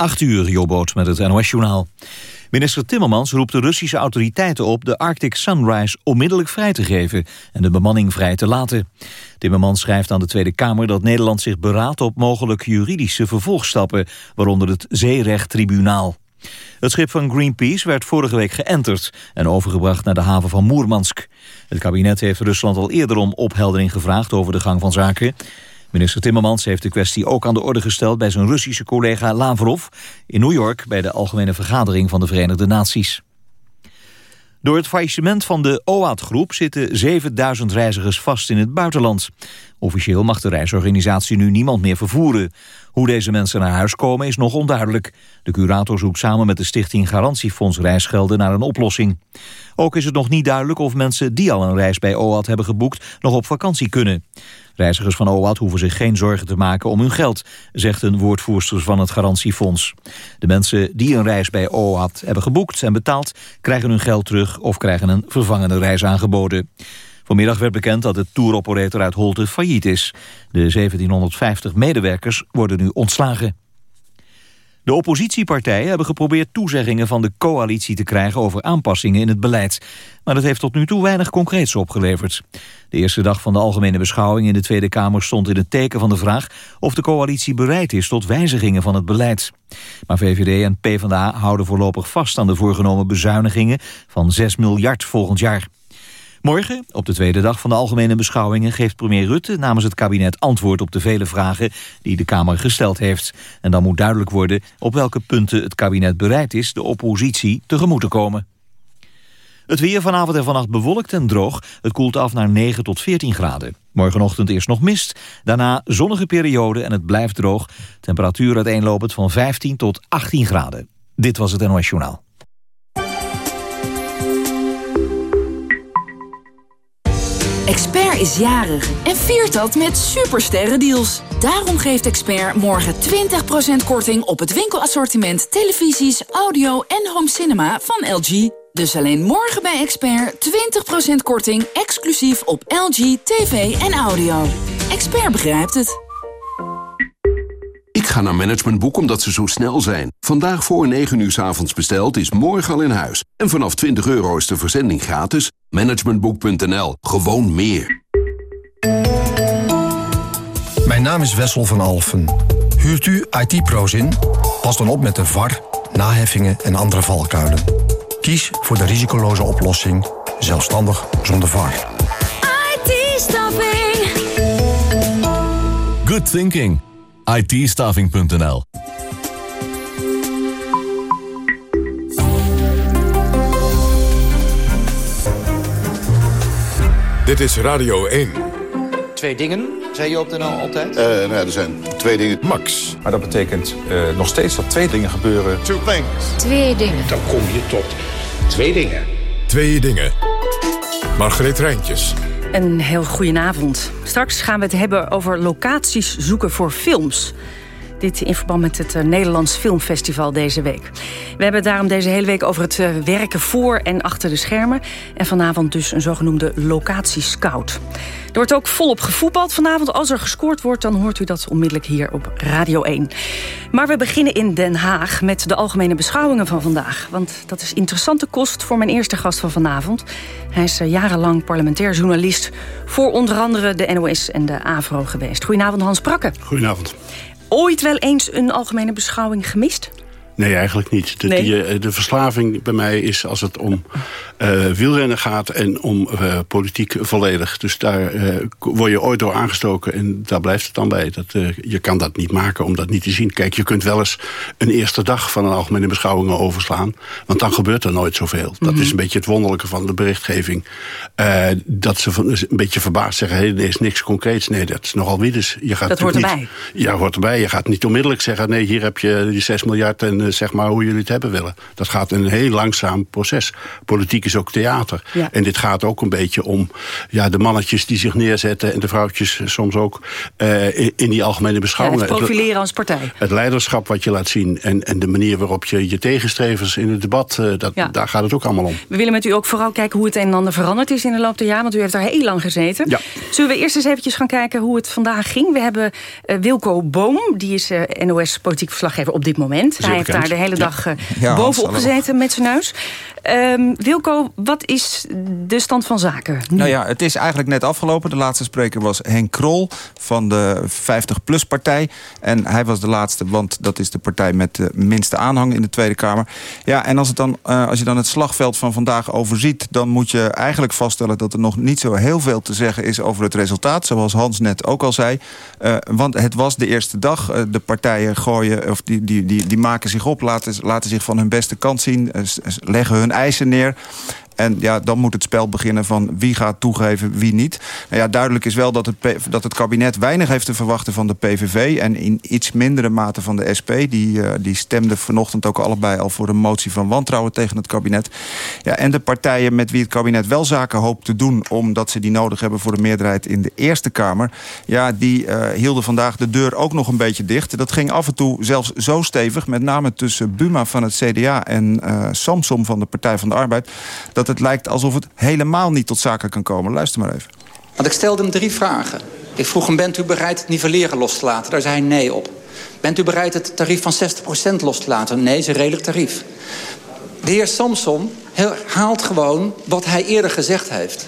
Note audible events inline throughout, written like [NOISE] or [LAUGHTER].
8 uur, Jobboot met het NOS-journaal. Minister Timmermans roept de Russische autoriteiten op... de Arctic Sunrise onmiddellijk vrij te geven en de bemanning vrij te laten. Timmermans schrijft aan de Tweede Kamer dat Nederland zich beraadt... op mogelijk juridische vervolgstappen, waaronder het Zeerechttribunaal. Het schip van Greenpeace werd vorige week geënterd... en overgebracht naar de haven van Moermansk. Het kabinet heeft Rusland al eerder om opheldering gevraagd... over de gang van zaken... Minister Timmermans heeft de kwestie ook aan de orde gesteld... bij zijn Russische collega Lavrov in New York... bij de Algemene Vergadering van de Verenigde Naties. Door het faillissement van de OAT-groep zitten 7000 reizigers vast in het buitenland. Officieel mag de reisorganisatie nu niemand meer vervoeren. Hoe deze mensen naar huis komen is nog onduidelijk. De curator zoekt samen met de stichting Garantiefonds Reisgelden naar een oplossing. Ook is het nog niet duidelijk of mensen die al een reis bij OAT hebben geboekt nog op vakantie kunnen. Reizigers van OAT hoeven zich geen zorgen te maken om hun geld, zegt een woordvoerster van het garantiefonds. De mensen die een reis bij OAT hebben geboekt en betaald, krijgen hun geld terug of krijgen een vervangende reis aangeboden. Vanmiddag werd bekend dat de touroperator uit Holte failliet is. De 1750 medewerkers worden nu ontslagen. De oppositiepartijen hebben geprobeerd toezeggingen van de coalitie te krijgen over aanpassingen in het beleid. Maar dat heeft tot nu toe weinig concreets opgeleverd. De eerste dag van de algemene beschouwing in de Tweede Kamer stond in het teken van de vraag of de coalitie bereid is tot wijzigingen van het beleid. Maar VVD en PvdA houden voorlopig vast aan de voorgenomen bezuinigingen van 6 miljard volgend jaar. Morgen, op de tweede dag van de algemene beschouwingen... geeft premier Rutte namens het kabinet antwoord op de vele vragen... die de Kamer gesteld heeft. En dan moet duidelijk worden op welke punten het kabinet bereid is... de oppositie tegemoet te komen. Het weer vanavond en vannacht bewolkt en droog. Het koelt af naar 9 tot 14 graden. Morgenochtend eerst nog mist, daarna zonnige periode en het blijft droog. Temperatuur uiteenlopend van 15 tot 18 graden. Dit was het NOS Journaal. Expert is jarig en viert dat met supersterrendeals. Daarom geeft Expert morgen 20% korting op het winkelassortiment televisies, audio en home cinema van LG. Dus alleen morgen bij Expert 20% korting exclusief op LG, tv en audio. Expert begrijpt het. Ga naar Managementboek omdat ze zo snel zijn. Vandaag voor 9 uur s avonds besteld is morgen al in huis. En vanaf 20 euro is de verzending gratis. Managementboek.nl. Gewoon meer. Mijn naam is Wessel van Alfen. Huurt u IT-pro's in? Pas dan op met de VAR, naheffingen en andere valkuilen. Kies voor de risicoloze oplossing. Zelfstandig zonder VAR. IT-staffing. Good thinking. It Dit is Radio 1. Twee dingen, zei je op de NL altijd? Uh, nou, er zijn twee dingen. Max. Maar dat betekent uh, nog steeds dat twee dingen gebeuren. Two things. Twee dingen. Dan kom je tot twee dingen. Twee dingen. Margreet Rijntjes. Een heel goedenavond. Straks gaan we het hebben over locaties zoeken voor films. Dit in verband met het uh, Nederlands Filmfestival deze week. We hebben daarom deze hele week over het uh, werken voor en achter de schermen. En vanavond dus een zogenoemde locatiescout. Er wordt ook volop gevoetbald vanavond. Als er gescoord wordt, dan hoort u dat onmiddellijk hier op Radio 1. Maar we beginnen in Den Haag met de algemene beschouwingen van vandaag. Want dat is interessante kost voor mijn eerste gast van vanavond. Hij is uh, jarenlang parlementair journalist... voor onder andere de NOS en de AVRO geweest. Goedenavond, Hans Prakke. Goedenavond ooit wel eens een algemene beschouwing gemist? Nee, eigenlijk niet. De, die, eh, de verslaving bij mij is als het om uh, wielrennen gaat en om uh, politiek volledig. Dus daar uh, word je ooit door aangestoken en daar blijft het dan bij. Dat, je kan dat niet maken om dat niet te zien. Kijk, je kunt wel eens een eerste dag van een algemene beschouwingen overslaan. Want dan gebeurt er nooit zoveel. Dat mhm. is een beetje het wonderlijke van de berichtgeving. dat ze van, een beetje verbaasd zeggen, hey, er is niks concreets. Nee, dat is nogal wie dus. Je gaat dat hoort erbij. ja, hoort erbij. Je gaat niet onmiddellijk zeggen, nee, hier heb je die 6 miljard en zeg maar hoe jullie het hebben willen. Dat gaat een heel langzaam proces. Politiek is ook theater. En dit gaat ook een beetje om ja, de mannetjes die zich neerzetten... en de vrouwtjes soms ook in, die algemene beschouwingen. Ja, het profileren als partij. Het leiderschap wat je laat zien en, en de manier waarop je je tegenstrevers in het debat... dat, daar gaat het ook allemaal om. We willen met u ook vooral kijken hoe het een en ander veranderd is in de loop der jaren. Want u heeft daar heel lang gezeten. Ja. Zullen we eerst eens eventjes gaan kijken hoe het vandaag ging? We hebben uh, Wilco Boom, die is uh, NOS politiek verslaggever op dit moment. Hij heeft daar de hele dag ja, bovenop gezeten met zijn neus. Um, Wilco, wat is de stand van zaken? Nou ja, het is eigenlijk net afgelopen. De laatste spreker was Henk Krol van de 50PLUS-partij. En hij was de laatste, want dat is de partij met de minste aanhang in de Tweede Kamer. Ja, en als, het dan, uh, als je dan het slagveld van vandaag overziet... dan moet je eigenlijk vaststellen dat er nog niet zo heel veel te zeggen is over het resultaat. Zoals Hans net ook al zei. Uh, want het was de eerste dag. Uh, de partijen gooien, of die, die, die, die maken zich op, laten, laten zich van hun beste kant zien... leggen hun eisen neer. En ja, dan moet het spel beginnen van wie gaat toegeven, wie niet. Nou ja, duidelijk is wel dat het, dat het kabinet weinig heeft te verwachten van de PVV... en in iets mindere mate van de SP. Die, uh, die stemden vanochtend ook allebei al voor een motie van wantrouwen tegen het kabinet. Ja, en de partijen met wie het kabinet wel zaken hoopt te doen... omdat ze die nodig hebben voor de meerderheid in de Eerste Kamer... ja, die uh, hielden vandaag de deur ook nog een beetje dicht. Dat ging af en toe zelfs zo stevig, met name tussen Buma van het CDA... en uh, Samsom van de Partij van de Arbeid... het lijkt alsof het helemaal niet tot zaken kan komen. Luister maar even. Want ik stelde hem drie vragen. Ik vroeg hem, bent u bereid het nivelleren los te laten? Daar zei hij nee op. Bent u bereid het tarief van 60% los te laten? Nee, is een redelijk tarief. De heer Samson haalt gewoon wat hij eerder gezegd heeft.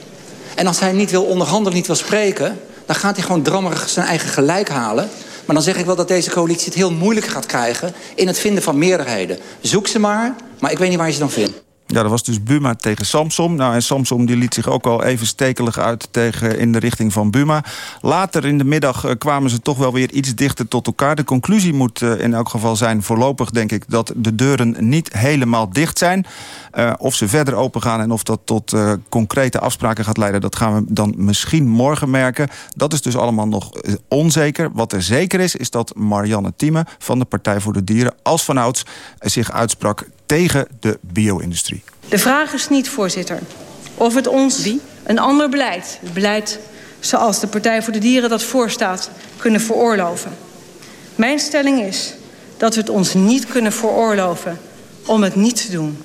En als hij niet wil onderhandelen, niet wil spreken... dan gaat hij gewoon drammerig zijn eigen gelijk halen. Maar dan zeg ik wel dat deze coalitie het heel moeilijk gaat krijgen... in het vinden van meerderheden. Zoek ze maar, maar ik weet niet waar je ze dan vindt. Ja, dat was dus Buma tegen Samsom. Nou, en Samsom die liet zich ook al even stekelig uit tegen, in de richting van Buma. Later in de middag uh, kwamen ze toch wel weer iets dichter tot elkaar. De conclusie moet uh, in elk geval zijn, voorlopig denk ik... dat de deuren niet helemaal dicht zijn. Uh, of ze verder open gaan en of dat tot concrete afspraken gaat leiden... dat gaan we dan misschien morgen merken. Dat is dus allemaal nog onzeker. Wat er zeker is, is dat Marianne Thieme van de Partij voor de Dieren... als vanouds zich uitsprak tegen de bio-industrie. De vraag is niet, voorzitter, of het ons Wie? een ander beleid... het beleid zoals de Partij voor de Dieren dat voorstaat, kunnen veroorloven. Mijn stelling is dat we het ons niet kunnen veroorloven om het niet te doen.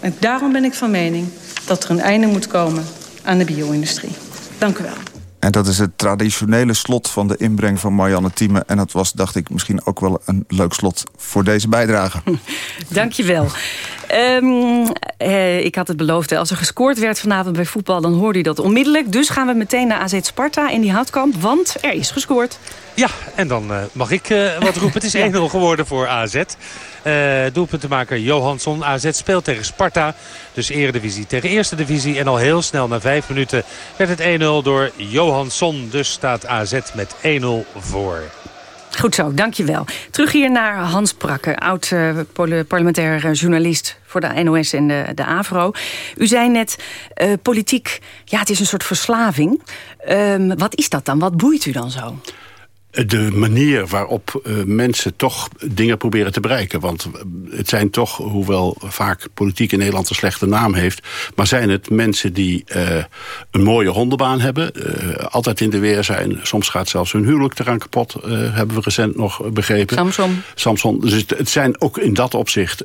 En daarom ben ik van mening dat er een einde moet komen aan de bio-industrie. Dank u wel. En dat is het traditionele slot van de inbreng van Marianne Thieme. En dat was, dacht ik, misschien ook wel een leuk slot voor deze bijdrage. [LAUGHS] Dank je wel. Um, eh, ik had het beloofd, als er gescoord werd vanavond bij voetbal... dan hoorde u dat onmiddellijk. Dus gaan we meteen naar AZ Sparta in die houtkamp, want er is gescoord. Ja, en dan uh, mag ik uh, wat roepen. Het is [LAUGHS] 1-0 geworden voor AZ. Uh, doelpuntenmaker Johansson. AZ speelt tegen Sparta. Dus eredivisie tegen eerste divisie. En al heel snel na vijf minuten werd het 1-0 door Johansson. Dus staat AZ met 1-0 voor. Goed zo, dankjewel. Terug hier naar Hans Prakke, oud uh, parlementair journalist voor de NOS en de, de AVRO. U zei net, uh, politiek, ja, het is een soort verslaving. Um, wat is dat dan? Wat boeit u dan zo? De manier waarop uh, mensen toch dingen proberen te bereiken. Want het zijn toch, hoewel vaak politiek in Nederland een slechte naam heeft... maar zijn het mensen die uh, een mooie hondenbaan hebben... Uh, altijd in de weer zijn. Soms gaat zelfs hun huwelijk eraan kapot, hebben we recent nog begrepen. Samson. Samson. Dus het, het zijn ook in dat opzicht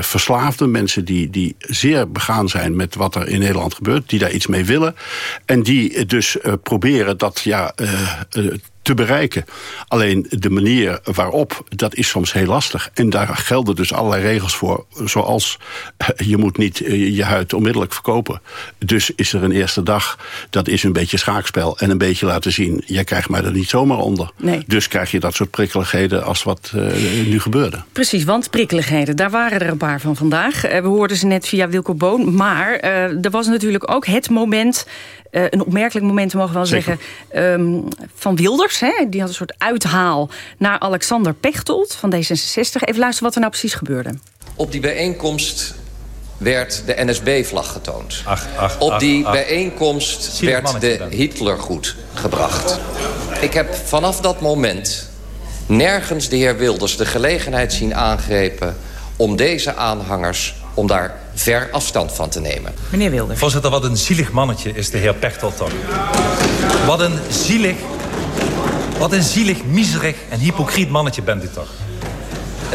verslaafde mensen... Die, die zeer begaan zijn met wat er in Nederland gebeurt. Die daar iets mee willen. En die dus proberen dat... ja te bereiken. Alleen de manier waarop, dat is soms heel lastig. En daar gelden dus allerlei regels voor. Zoals, eh, je moet niet eh, je huid onmiddellijk verkopen. Dus is er een eerste dag, dat is een beetje schaakspel. En een beetje laten zien, jij krijgt mij er niet zomaar onder. Nee. Dus krijg je dat soort prikkeligheden als wat uh, nu gebeurde. Precies, want prikkeligheden, daar waren er een paar van vandaag. we hoorden ze net via Wilco Boon. Maar uh, er was natuurlijk ook het moment uh, een opmerkelijk moment, mogen we wel zeggen, um, van Wilders. Hè? Die had een soort uithaal naar Alexander Pechtold van D66. Even luisteren wat er nou precies gebeurde. Op die bijeenkomst werd de NSB-vlag getoond. Ach, ach, Op die ach, bijeenkomst werd de Hitlergoed gebracht. Ik heb vanaf dat moment nergens de heer Wilders de gelegenheid zien aangrepen... om deze aanhangers, om daar ver afstand van te nemen. Meneer Wilders. Voorzitter, wat een zielig mannetje is de heer Pechtold toch. Wat een zielig, wat een zielig, miserig en hypocriet mannetje bent u toch.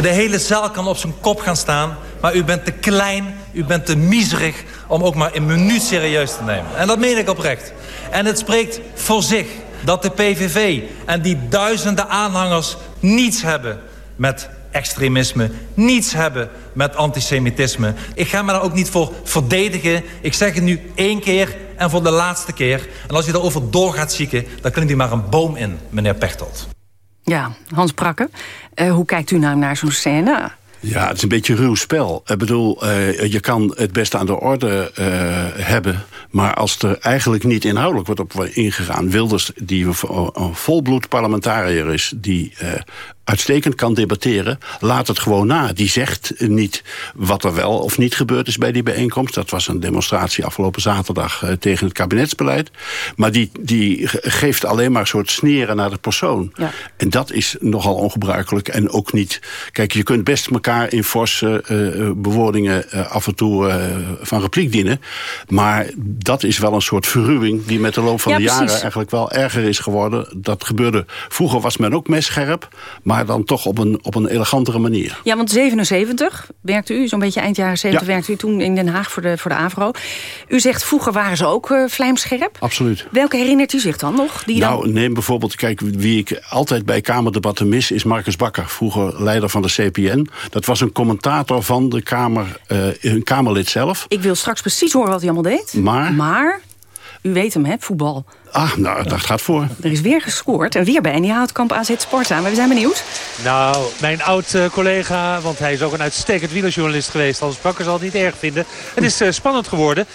De hele zaal kan op zijn kop gaan staan... maar u bent te klein, u bent te miserig om ook maar een minuut serieus te nemen. En dat meen ik oprecht. En het spreekt voor zich dat de PVV en die duizenden aanhangers niets hebben met extremisme, niets hebben met antisemitisme. Ik ga me daar ook niet voor verdedigen. Ik zeg het nu één keer en voor de laatste keer. En als u daarover door gaat zieken, dan klinkt u maar een boom in, meneer Pechtold. Ja, Hans Prakke, uh, hoe kijkt u nou naar zo'n scène? Ja, het is een beetje ruw spel. Ik bedoel, uh, je kan het beste aan de orde uh, hebben... maar als er eigenlijk niet inhoudelijk wordt op ingegaan... Wilders, die een volbloed parlementariër is... die uitstekend kan debatteren, laat het gewoon na. Die zegt niet wat er wel of niet gebeurd is bij die bijeenkomst. Dat was een demonstratie afgelopen zaterdag uh, tegen het kabinetsbeleid. Maar die, die geeft alleen maar een soort sneren naar de persoon. Ja. En dat is nogal ongebruikelijk en ook niet... Kijk, je kunt best elkaar in forse uh, bewoordingen uh, af en toe van repliek dienen. Maar dat is wel een soort verruwing die met de loop van ja, de precies. jaren eigenlijk wel erger is geworden. Dat gebeurde... Vroeger was men ook messcherp, maar maar dan toch op een, op een elegantere manier. Ja, want 77 werkte u, zo'n beetje eind jaren 70 ja. werkte u toen in Den Haag voor de, voor de AVRO. U zegt vroeger waren ze ook uh, vlijmscherp. Absoluut. Welke herinnert u zich dan nog? Die nou, dan... neem bijvoorbeeld, kijk, wie ik altijd bij Kamerdebatten mis... is Marcus Bakker, vroeger leider van de CPN. Dat was een commentator van de Kamer, uh, een Kamerlid zelf. Ik wil straks precies horen wat hij allemaal deed. Maar? Maar, u weet hem, hè, voetbal. Ah, nou, dat gaat voor. Er is weer gescoord. En weer bij die Houtkamp AZ Sparta. Maar we zijn benieuwd. Nou, mijn oud-collega, want hij is ook een uitstekend wielerjournalist geweest. Hans Bakker zal het niet erg vinden. Het is uh, spannend geworden. 1-1,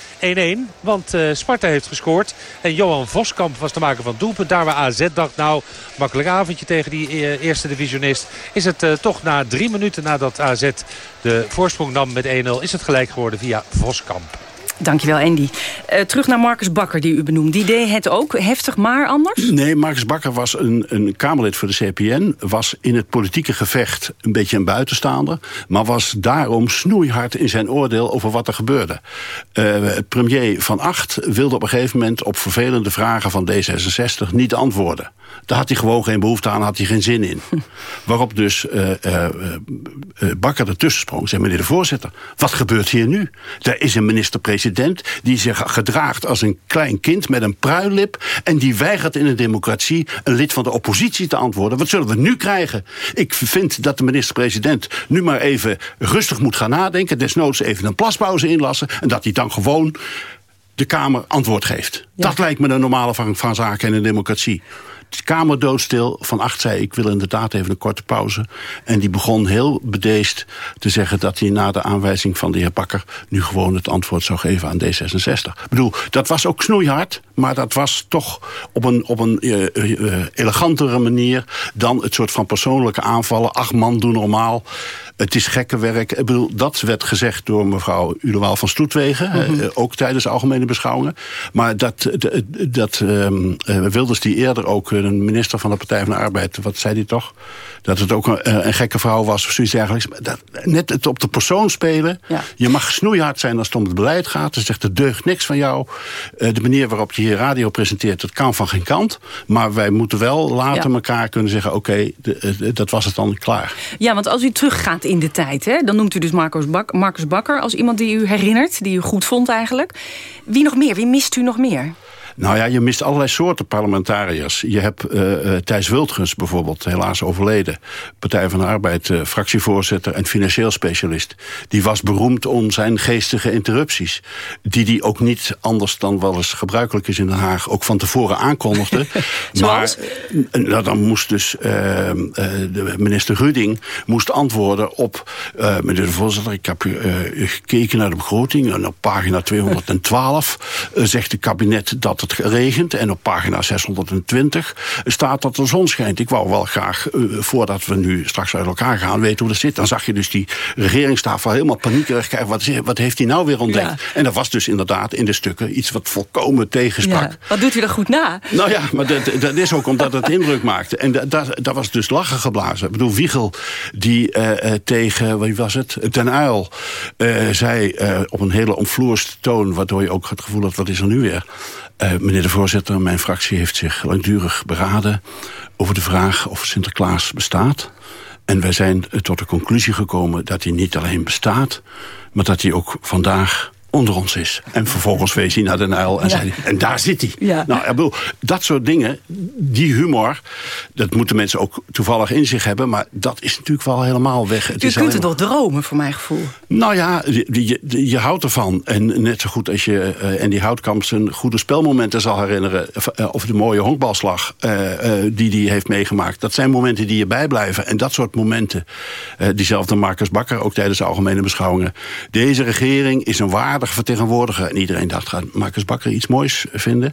want uh, Sparta heeft gescoord. En Johan Voskamp was te maken van doelpunt. Daar waar AZ dacht, nou, makkelijk avondje tegen die uh, eerste divisionist. Is het toch na drie minuten nadat AZ de voorsprong nam met 1-0... is het gelijk geworden via Voskamp. Dankjewel, Andy. Uh, terug naar Marcus Bakker, die u benoemt. Die deed het ook heftig, maar anders? Nee, Marcus Bakker was een, een Kamerlid voor de CPN. Was in het politieke gevecht een beetje een buitenstaander. Maar was daarom snoeihard in zijn oordeel over wat er gebeurde. Uh, premier Van Acht wilde op een gegeven moment... op vervelende vragen van D66 niet antwoorden. Daar had hij gewoon geen behoefte aan, had hij geen zin in. [LAUGHS] Waarop dus uh, uh, Bakker ertussen sprong. Zei, meneer de voorzitter, wat gebeurt hier nu? Er is een minister-president die zich gedraagt als een klein kind met een pruilip... en die weigert in een democratie een lid van de oppositie te antwoorden. Wat zullen we nu krijgen? Ik vind dat de minister-president nu maar even rustig moet gaan nadenken... desnoods even een plaspauze inlassen... en dat hij dan gewoon de Kamer antwoord geeft. Ja. Dat lijkt me de normale van, van zaken in een democratie. Kamer doodstil. Van Acht zei, ik wil inderdaad even een korte pauze. En die begon heel bedeesd te zeggen... dat hij na de aanwijzing van de heer Bakker... nu gewoon het antwoord zou geven aan D66. Ik bedoel, dat was ook snoeihard... maar dat was toch op een, op een uh, uh, elegantere manier... dan het soort van persoonlijke aanvallen. Ach man, doe normaal. Het is gekke werk. Ik bedoel, dat werd gezegd door mevrouw Ulewaal van Stoetwegen. Mm -hmm. uh, ook tijdens de algemene beschouwingen. Maar dat, dat, dat um, Wilders die eerder ook een minister van de Partij van de Arbeid... wat zei hij toch? Dat het ook een, een gekke vrouw was of zoiets dergelijks. Dat, net het op de persoon spelen. Ja. Je mag snoeihard zijn als het om het beleid gaat. Ze zegt, er deugt niks van jou. De manier waarop je hier radio presenteert, dat kan van geen kant. Maar wij moeten wel later ja. elkaar kunnen zeggen... oké, okay, dat was het dan klaar. Ja, want als u teruggaat in de tijd... Hè, dan noemt u dus Marcus, Bak Marcus Bakker als iemand die u herinnert... die u goed vond eigenlijk. Wie nog meer? Wie mist u nog meer? Nou ja, je mist allerlei soorten parlementariërs. Je hebt uh, Thijs Wildgens bijvoorbeeld, helaas overleden. Partij van de Arbeid, uh, fractievoorzitter en financieel specialist. Die was beroemd om zijn geestige interrupties. Die die ook niet anders dan wel eens gebruikelijk is in Den Haag... ook van tevoren aankondigde. [LAUGHS] maar nou, dan moest dus de minister Ruding moest antwoorden op... meneer de voorzitter, ik heb gekeken naar de begroting... en op pagina 212 zegt het kabinet dat het regent. En op pagina 620 staat dat de zon schijnt. Ik wou wel graag, uh, voordat we nu straks uit elkaar gaan, weten hoe dat zit. Dan zag je dus die regeringstafel helemaal paniekerig kijken. Wat, wat heeft hij nou weer ontdekt? Ja. En dat was dus inderdaad in de stukken iets wat volkomen tegensprak. Ja. Wat doet u er goed na? Nou ja, maar dat, dat is ook omdat het indruk maakte. En dat, dat was dus lachen geblazen. Ik bedoel, Wiegel, die uh, tegen, wie was het? Ten Uil, uh, zei op een hele omvloerste toon... waardoor je ook het gevoel had, wat is er nu weer? Meneer de voorzitter, mijn fractie heeft zich langdurig beraden... over de vraag of Sinterklaas bestaat. En wij zijn tot de conclusie gekomen dat hij niet alleen bestaat... maar dat hij ook vandaag onder ons is. En vervolgens wees hij naar de Nijl en ja. zei en daar zit hij. Ja. Nou, ik bedoel, dat soort dingen, die humor... dat moeten mensen ook toevallig in zich hebben... maar dat is natuurlijk wel helemaal weg. Het is kunt het toch dromen, voor mijn gevoel? Nou ja, je, je, je houdt ervan. En net zo goed als je uh, en die Houtkamp zijn goede spelmomenten zal herinneren... Of de mooie honkbalslag uh, die hij heeft meegemaakt. Dat zijn momenten die je bijblijven. En dat soort momenten, diezelfde Marcus Bakker... ook tijdens de algemene beschouwingen. Deze regering is een vertegenwoordiger. En iedereen dacht, gaat Marcus Bakker iets moois vinden?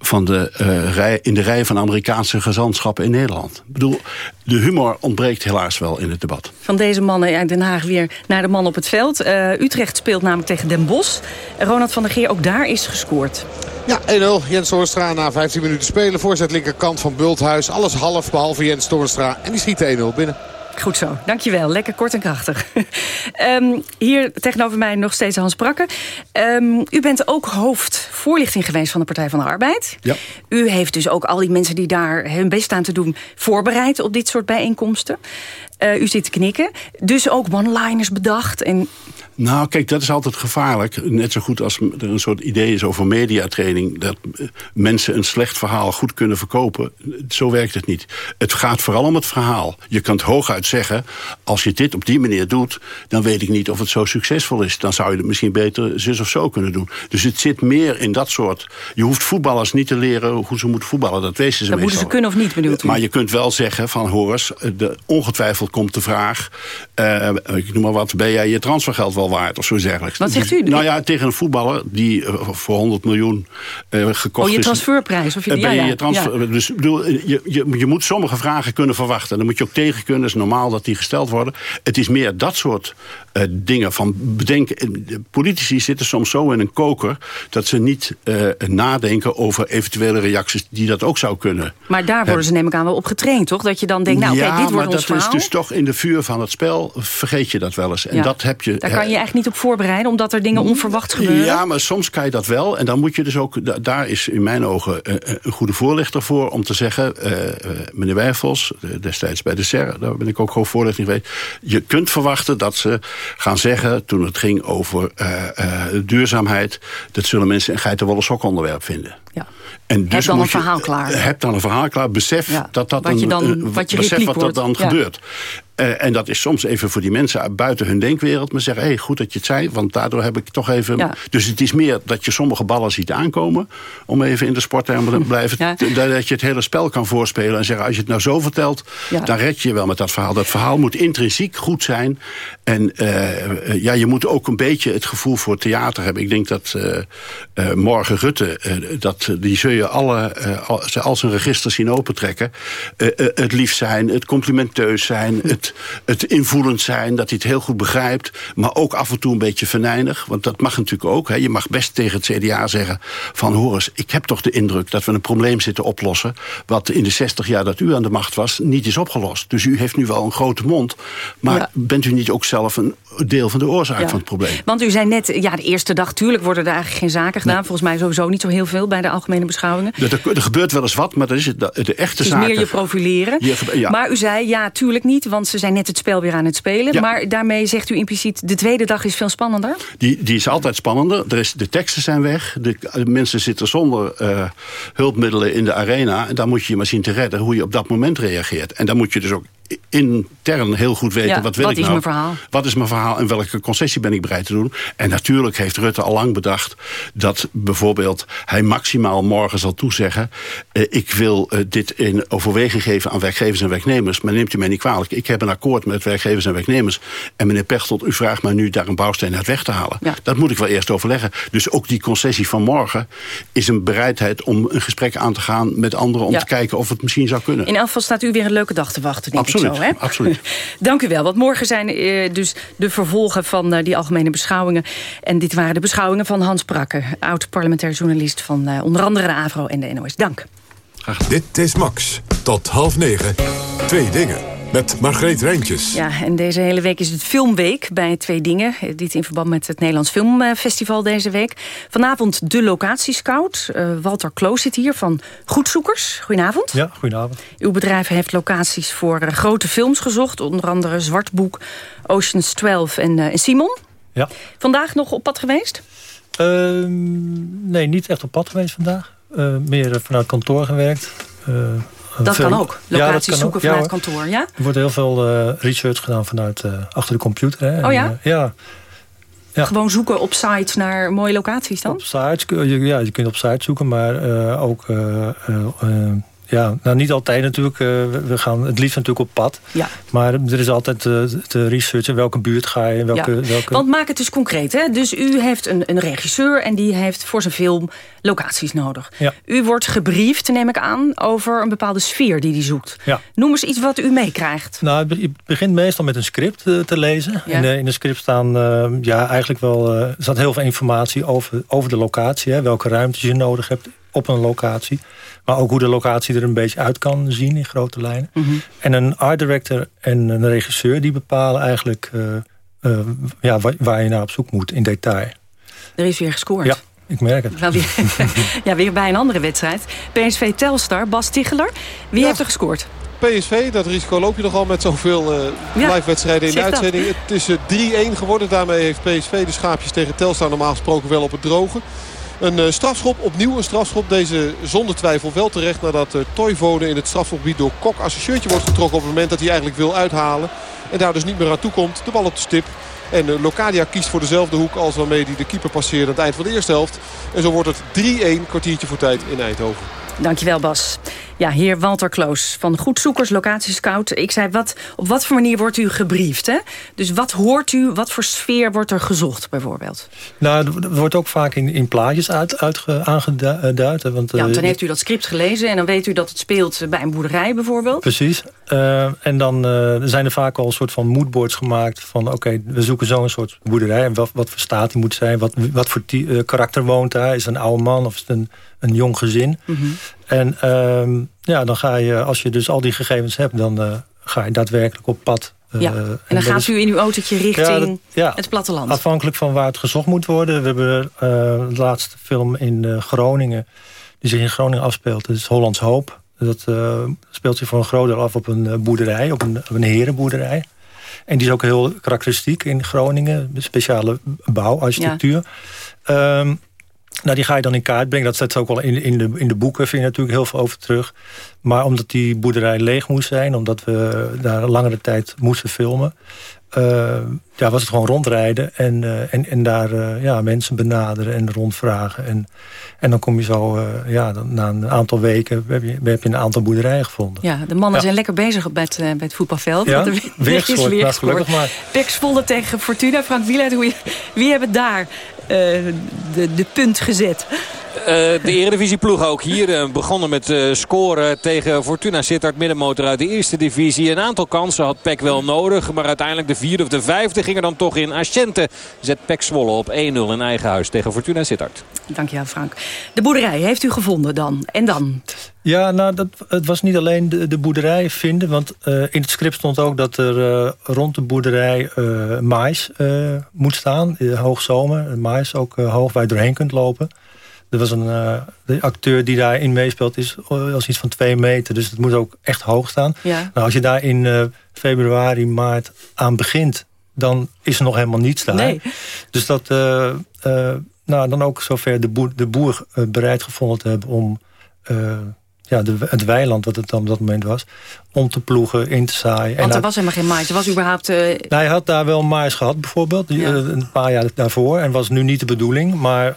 Van de, uh, rij, in de rij van Amerikaanse gezantschappen in Nederland. Ik bedoel, de humor ontbreekt helaas wel in het debat. Van deze mannen uit Den Haag weer naar de man op het veld. Uh, Utrecht speelt namelijk tegen Den Bosch. Ronald van der Geer, ook daar is gescoord. Ja, 1-0. Jens Toornstra na 15 minuten spelen. Voorzet linkerkant van Bulthuis. Alles half behalve Jens Toornstra. En die schiet 1-0 binnen. Goed zo, dankjewel. Lekker kort en krachtig. um, [LAUGHS] hier tegenover mij nog steeds Hans Brakke. Um, u bent ook hoofd voorlichting geweest van de Partij van de Arbeid. Ja. U heeft dus ook al die mensen die daar hun best aan te doen... voorbereid op dit soort bijeenkomsten. Uh, u zit te knikken. Dus ook one-liners bedacht en... Nou, kijk, dat is altijd gevaarlijk. Net zo goed als er een soort idee is over mediatraining... dat mensen een slecht verhaal goed kunnen verkopen. Zo werkt het niet. Het gaat vooral om het verhaal. Je kunt hooguit zeggen... als je dit op die manier doet... dan weet ik niet of het zo succesvol is. Dan zou je het misschien beter zus of zo kunnen doen. Dus het zit meer in dat soort... Je hoeft voetballers niet te leren hoe ze moeten voetballen. Dat weten ze Dat moeten ze kunnen of niet, bedoelt u? Maar je kunt wel zeggen van... hoor eens, de, ongetwijfeld komt de vraag... Uh, ik noem maar wat, ben jij je transfergeld wel waard of zo dergelijks. Wat zegt u? Nou ja, tegen een voetballer die uh, voor 100 miljoen uh, gekocht is... Oh, je transferprijs? Of je, ben ja, je ja, transfer, ja. Dus bedoel, je, je, je moet sommige vragen kunnen verwachten. Dan moet je ook tegen kunnen. Het is normaal dat die gesteld worden. Het is meer dat soort uh, dingen van bedenken. Politici zitten soms zo in een koker... dat ze niet nadenken over eventuele reacties die dat ook zou kunnen. Maar daar worden ze neem ik aan wel op getraind, toch? Dat je dan denkt, nou oké, ja, okay, dit wordt maar ons dat verhaal. is dus toch in de vuur van het spel vergeet je dat wel eens. En Ja. dat heb je, Daar kan je je eigenlijk niet op voorbereiden, omdat er dingen onverwachts gebeuren. Ja, maar soms kan je dat wel. En dan moet je dus ook, da- daar is in mijn ogen eh, eh, een goede voorlichter voor om te zeggen, eh, meneer Wijfels, destijds bij de SER, daar ben ik ook hoofdvoorlichting geweest. Je kunt verwachten dat ze gaan zeggen, toen het ging over duurzaamheid, dat zullen mensen een geitenwolle sok onderwerp vinden. Ja. En dus Heb dan moet een je- verhaal klaar. Heb dan een verhaal klaar. Besef Ja, dat dat wat je dan- een- wat je besef wat wordt. dan Ja. gebeurt. Eh, en dat is soms even voor die mensen uit buiten hun denkwereld. Maar zeggen, hé, hey, goed dat je het zei. Want daardoor heb ik toch even... Ja. Dus het is meer dat je sommige ballen ziet aankomen. Om even in de sporttermen te [LAUGHS] blijven. Dat je het hele spel kan voorspelen. En zeggen, als je het nou zo vertelt. Dan red je je wel met dat verhaal. Dat verhaal moet intrinsiek goed zijn. En eh, eh, ja, je moet ook een beetje het gevoel voor theater hebben. Ik denk dat eh, eh, morgen Rutte... eh, dat, die zul je alle, eh, al, al zijn registers zien opentrekken. Eh, eh, het lief zijn, het complimenteus zijn... Het, het invoelend zijn, dat hij het heel goed begrijpt... maar ook af en toe een beetje venijnig. Want dat mag natuurlijk ook. Hè. Je mag best tegen het CDA zeggen... van hoor eens, ik heb toch de indruk dat we een probleem zitten oplossen... wat in de 60 jaar dat u aan de macht was, niet is opgelost. Dus u heeft nu wel een grote mond. Maar Ja. bent u niet ook zelf een deel van de oorzaak Ja. van het probleem? Want u zei net, ja, de eerste dag, tuurlijk worden er eigenlijk geen zaken gedaan. Volgens mij sowieso niet zo heel veel bij de algemene beschouwingen. Er, er- gebeurt wel eens wat, maar dat is het, de, de echte is zaken... meer je profileren. Je gebe- ja. Maar u zei, ja, tuurlijk niet, want ze zijn net het spel weer aan het spelen. Ja. Maar daarmee zegt u impliciet, de tweede dag is veel spannender. Die, die is altijd spannender. Er is, de teksten zijn weg. De, de mensen zitten zonder eh, hulpmiddelen in de arena. En dan moet je je maar zien te redden hoe je op dat moment reageert. En dan moet je dus ook intern heel goed weten... Ja, wat wil wat ik is nou? mijn verhaal? Wat is mijn verhaal en welke concessie ben ik bereid te doen? En natuurlijk heeft Rutte al lang bedacht... dat bijvoorbeeld hij maximaal morgen zal toezeggen... eh, ik wil eh, dit in overweging geven aan werkgevers en werknemers... maar neemt u mij niet kwalijk. Ik heb een akkoord met werkgevers en werknemers. En meneer Pechtold, u vraagt mij nu daar een bouwsteen uit weg te halen. Dat moet ik wel eerst overleggen. Dus ook die concessie van morgen is een bereidheid... om een gesprek aan te gaan met anderen... om Ja. te kijken of het misschien zou kunnen. In elk geval staat u weer een leuke dag te wachten, denk Absoluut, ik zo. Hè? absoluut. [LAUGHS] Dank u wel. Want morgen zijn eh, dus de vervolgen van eh, die algemene beschouwingen. En dit waren de beschouwingen van Hans Brakke... oud-parlementair journalist van eh, onder andere de AVRO en de NOS. Dank. Dit is Max. Tot half negen. Twee dingen. Met Margreet Rijntjes. Ja, en deze hele week is het Filmweek bij Twee Dingen. Eh, Dit in verband met het Nederlands Filmfestival deze week. Vanavond de locatiescout. Eh, Walter Kloos zit hier van Goedzoekers. Goedenavond. Ja, goedenavond. Uw bedrijf heeft locaties voor eh, grote films gezocht. Onder andere Zwartboek, Oceans 12 en, eh, en Simon. Ja. Vandaag nog op pad geweest? Ehm, nee, niet echt op pad geweest vandaag. Eh, meer vanuit kantoor gewerkt. Dat veel- kan ook. Locaties kan zoeken ook. Vanuit kantoor, ja? Er wordt heel veel eh, research gedaan vanuit eh, achter de computer. Hè. Oh ja? En, eh, ja. Ja. Gewoon zoeken op sites naar mooie locaties dan? Op sites, kun je- ja, je kunt op sites zoeken, maar ook... ja, nou niet altijd natuurlijk. eh, we- gaan het liefst natuurlijk op pad. Ja. Maar er is altijd eh, te researchen. Welke buurt ga je? Welke, ja. welke... Want maak het dus concreet. Hè? Dus u heeft een, een regisseur en die heeft voor zijn film locaties nodig. Ja. U wordt gebriefd, neem ik aan, over een bepaalde sfeer die hij zoekt. Ja. Noem eens iets wat u meekrijgt. Nou, het je begint meestal met een script eh, te lezen. Ja. In, de, in de script staan ja, eigenlijk wel, er staat heel veel informatie over, over de locatie. Hè, welke ruimtes je nodig hebt op een locatie. Maar ook hoe de locatie er een beetje uit kan zien in grote lijnen. Mhm. En een art director en een regisseur die bepalen eigenlijk eh, eh, ja, waar, waar je naar op zoek moet in detail. Er is weer gescoord. Ja, ik merk het. Wel weer, [LAUGHS] ja, weer bij een andere wedstrijd. PSV Telstar, Bas Ticheler. Wie heeft er gescoord? PSV, dat risico loop je nogal met zoveel eh Ja, live-wedstrijden in de dat. uitzending. Het is eh, 3-1 geworden. Daarmee heeft PSV de schaapjes tegen Telstar normaal gesproken wel op het droge. Een eh, strafschop, opnieuw een strafschop. Deze zonder twijfel wel terecht nadat uh, Toivonen in het strafschopgebied door Kok als wordt getrokken op het moment dat hij eigenlijk wil uithalen. En daar dus niet meer aan toe komt. De bal op de stip. En uh, Locadia kiest voor dezelfde hoek als waarmee hij de keeper passeert aan het eind van de eerste helft. En zo wordt het 3-1 kwartiertje voor tijd in Eindhoven. Dankjewel, Bas. Ja, heer Walter Kloos van Goedzoekers, locatiescout. Ik zei, wat, op wat voor manier wordt u gebriefd? Hè? Dus wat hoort u, wat voor sfeer wordt er gezocht bijvoorbeeld? Nou, er wordt ook vaak in, in plaatjes uit, uitge- aangeduid. hè, Want, Ja, want dan eh, heeft u dat script gelezen en dan weet u dat het speelt bij een boerderij bijvoorbeeld. Precies. Uh, en dan uh, zijn er vaak al een soort van moodboards gemaakt van oké, okay, we zoeken zo'n soort boerderij. En wat, wat voor staat die moet zijn, wat, wat voor uh, karakter woont daar. Is het een oude man of is het een, een jong gezin? Mm -hmm. En uh, ja, dan ga je, als je dus al die gegevens hebt, dan uh, ga je daadwerkelijk op pad. ja, en dan gaat is, u in uw autootje richting ja, dat, ja, het platteland. Afhankelijk van waar het gezocht moet worden. We hebben uh, de laatste film in uh, Groningen, die zich in Groningen afspeelt. Dat is Hollands Hoop. Dat speelt zich voor een groot deel af op een boerderij, op een, op een herenboerderij. En die is ook heel karakteristiek in Groningen. Speciale bouwarchitectuur. Ja. Um, nou, die ga je dan in kaart brengen. Dat zet ook wel in, in, de, in de boeken, vind je natuurlijk heel veel over terug. Maar omdat die boerderij leeg moest zijn... omdat we daar langere tijd moesten filmen... Uh, ja, was het gewoon rondrijden en, uh, en, en daar uh, ja, mensen benaderen en rondvragen. En, en dan kom je zo, ja, dan, na een aantal weken heb je, heb je een aantal boerderijen gevonden. Ja, de mannen ja. zijn lekker bezig bij het, bij het voetbalveld. Ja, er weer gescoord, weer gelukkig maar. Tegen Fortuna. Frank Wieland, wie, wie hebben daar de, de punt gezet? Uh, de Eredivisieploeg ook hier. Uh, begonnen met uh, scoren tegen Fortuna Sittard middenmotor uit de eerste divisie. Een aantal kansen had Peck wel nodig. Maar uiteindelijk de vierde of de vijfde ging er dan toch in. Asciente zet Peck Zwolle op 1-0 in eigen huis tegen Fortuna Sittard. Dankjewel Frank. De boerderij heeft u gevonden dan? En dan? Ja, nou, dat, het was niet alleen de, de boerderij vinden. Want uh, in het script stond ook dat er uh, rond de boerderij uh, mais moet staan. hoogzomer, mais ook hoog waar je doorheen kunt lopen. Er was een uh, de acteur die daarin meespeelt is als iets van twee meter. Dus het moet ook echt hoog staan. Ja. Nou, als je daar in uh, februari, maart aan begint... dan is er nog helemaal niets daar. Nee. Dus dat... Uh, nou, dan ook zover de boer, de boer bereid gevonden te hebben om ja, de, het weiland wat het dan op dat moment was... om te ploegen, in te zaaien. Want er was helemaal geen mais. Er was überhaupt... Nou, hij had daar wel mais gehad bijvoorbeeld. Ja. een paar jaar daarvoor. En was nu niet de bedoeling. Maar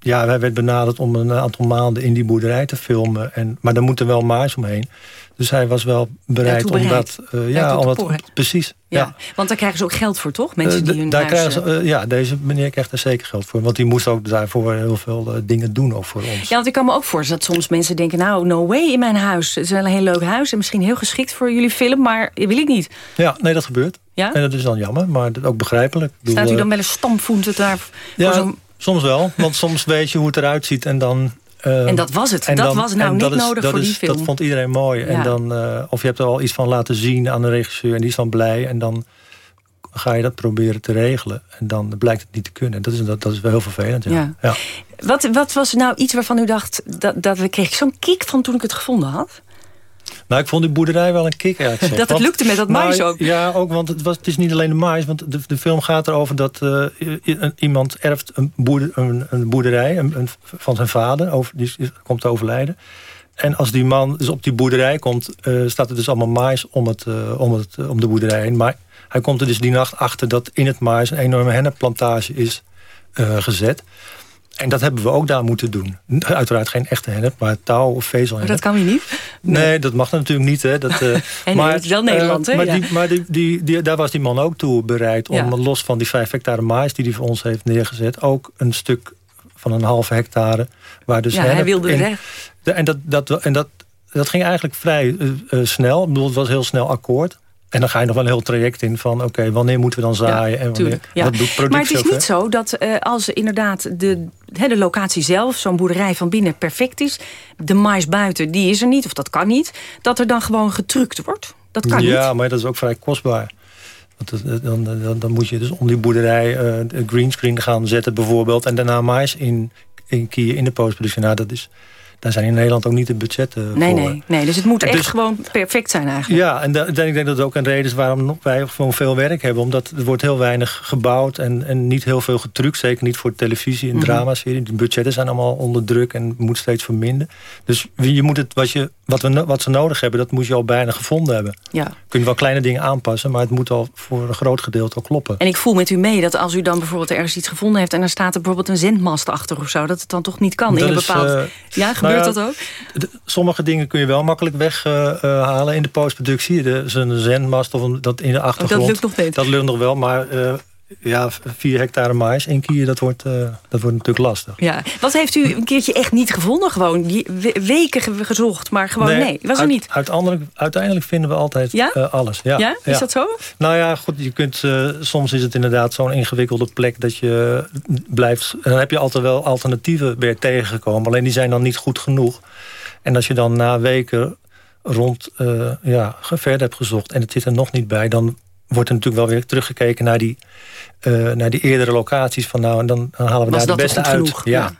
ja, wij werd benaderd om een aantal maanden in die boerderij te filmen. En, maar daar moet er wel mais omheen. Dus hij was wel bereid om dat... Uh, ja, om dat, precies. Ja. Want daar krijgen ze ook geld voor, toch? Mensen die hun daar huis... krijgen ze, uh, ja, deze meneer krijgt er zeker geld voor. Want die moest ook daarvoor heel veel uh, dingen doen, ook voor ons. Ja, want ik kan me ook voorstellen dat soms mensen denken... nou, no way in mijn huis. Het is wel een heel leuk huis en misschien heel geschikt voor jullie film... maar wil ik niet. Ja, nee, dat gebeurt. Ja? En dat is dan jammer, maar ook begrijpelijk. Staat u dan wel een stampvoet daar ja, voor Soms wel, want soms weet je hoe het eruit ziet en dan... Uh, en dat was het. Dat dan, was nou niet is, nodig voor is, die film. Dat vond iedereen mooi. Ja. En dan, uh, of je hebt er al iets van laten zien aan de regisseur... en die is dan blij. En dan ga je dat proberen te regelen. En dan blijkt het niet te kunnen. Dat is, dat, dat is wel heel vervelend. Ja. ja. ja. Wat, wat was nou iets waarvan u dacht... dat, dat kreeg zo'n kick van toen ik het gevonden had? Nou, ik vond die boerderij wel een kick eigenlijk. [LAUGHS] dat het lukte met dat mais ook. Ja, ook, want het, was, het is niet alleen de mais. Want de, de film gaat erover dat uh, iemand erft een, boerder, een, een boerderij een, van zijn vader. Over, die, komt te overlijden. En als die man dus op die boerderij komt, uh, staat er dus allemaal mais om, het, uh, om, het, om de boerderij heen. Maar hij komt er dus die nacht achter dat in het mais een enorme hennepplantage is gezet. En dat hebben we ook daar moeten doen. Uiteraard geen echte hennep, maar touw of vezel. Maar dat kan je niet? Nee, dat mag natuurlijk niet. Hè. Dat, [LAUGHS] uh, en maar, het is wel Nederland, uh, hè? Maar, die, maar die, die, die, daar was die man ook toe bereid... om ja. los van die vijf hectare mais die hij voor ons heeft neergezet... ook een stuk van een halve hectare... waar dus ja, hij wilde in, En, dat, dat, en dat, dat ging eigenlijk vrij uh, snel. Ik bedoel, het was heel snel akkoord. En dan ga je nog wel een heel traject in van... oké, wanneer moeten we dan zaaien? Ja, en wanneer, ja. wat doet maar het is niet zo dat uh, als inderdaad de, de locatie zelf... zo'n boerderij van binnen perfect is... de mais buiten, die is er niet, of dat kan niet... dat er dan gewoon getrukt wordt? Dat kan ja, niet. Ja, maar dat is ook vrij kostbaar. Want dan, dan, dan moet je dus om die boerderij uh, een greenscreen gaan zetten bijvoorbeeld... en daarna mais in, in in de postproductie. Nou, dat is daar zijn in Nederland ook niet de budgetten nee, voor. Nee, nee, dus het moet echt dus, gewoon perfect zijn eigenlijk. Ja, en ik denk dat het ook een reden is waarom wij gewoon veel werk hebben. Omdat er wordt heel weinig gebouwd en, en niet heel veel getrukt. Zeker niet voor televisie en mm -hmm. dramaserie. De budgetten zijn allemaal onder druk en moet steeds verminderen. Dus je moet het, wat, je, wat, we, wat ze nodig hebben, dat moet je al bijna gevonden hebben. Ja. Kun je wel kleine dingen aanpassen, maar het moet al voor een groot gedeelte al kloppen. En ik voel met u mee dat als u dan bijvoorbeeld ergens iets gevonden heeft... en er staat er bijvoorbeeld een zendmast achter of zo... dat het dan toch niet kan dat in een bepaald... Uh, ja, gebeurt nou ja, dat ook? Sommige dingen kun je wel makkelijk weghalen uh, in de postproductie. De, een zendmast of een, dat in de achtergrond. Oh, dat lukt nog niet. Dat lukt nog wel, maar uh, ja, vier hectare mais, één kier, dat wordt, uh, dat wordt natuurlijk lastig. Ja. Wat heeft u een keertje echt niet gevonden? Gewoon weken gezocht, maar gewoon nee, nee was er uit, niet. Uiteindelijk, uiteindelijk vinden we altijd ja? alles. Ja? ja? Is dat zo? Nou ja, goed, je kunt, soms is het inderdaad zo'n ingewikkelde plek dat je blijft... En dan heb je altijd wel alternatieven weer tegengekomen. Alleen die zijn dan niet goed genoeg. En als je dan na weken rond ja, verder hebt gezocht... en het zit er nog niet bij... dan wordt er natuurlijk wel weer teruggekeken naar die, uh, naar die eerdere locaties. Van nou, en dan, dan halen we was daar de beste uit. Ja. ja.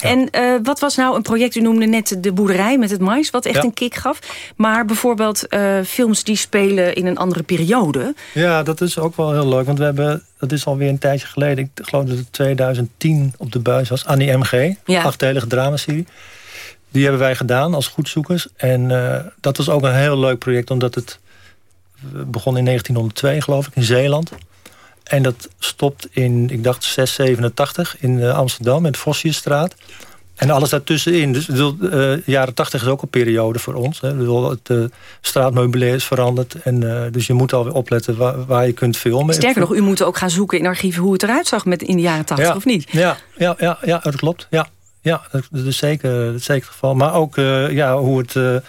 En uh, wat was nou een project, u noemde net de boerderij met het mais... wat echt ja. een kick gaf. Maar bijvoorbeeld uh, films die spelen in een andere periode. Ja, dat is ook wel heel leuk. Want we hebben, dat is alweer een tijdje geleden... ik geloof dat het 2010 op de buis was. Annie MG, ja. achtdelige dramaserie. Die hebben wij gedaan als goedzoekers. En dat was ook een heel leuk project, omdat het begon in 1902, geloof ik, in Zeeland. En dat stopt in, ik dacht, 687 in uh, Amsterdam, in de Vossierstraat. En alles daartussenin. Dus de uh, jaren 80 is ook een periode voor ons. Hè. Bedoel, het uh, straatmeubilair is veranderd. En, uh, dus je moet alweer opletten waar, waar, je kunt filmen. Sterker nog, u moet ook gaan zoeken in archieven hoe het eruit zag met in de jaren 80, ja, of niet? Ja, ja, ja, ja, dat klopt. Ja, ja dat, dat, is zeker, dat is zeker het geval. Maar ook ja, hoe het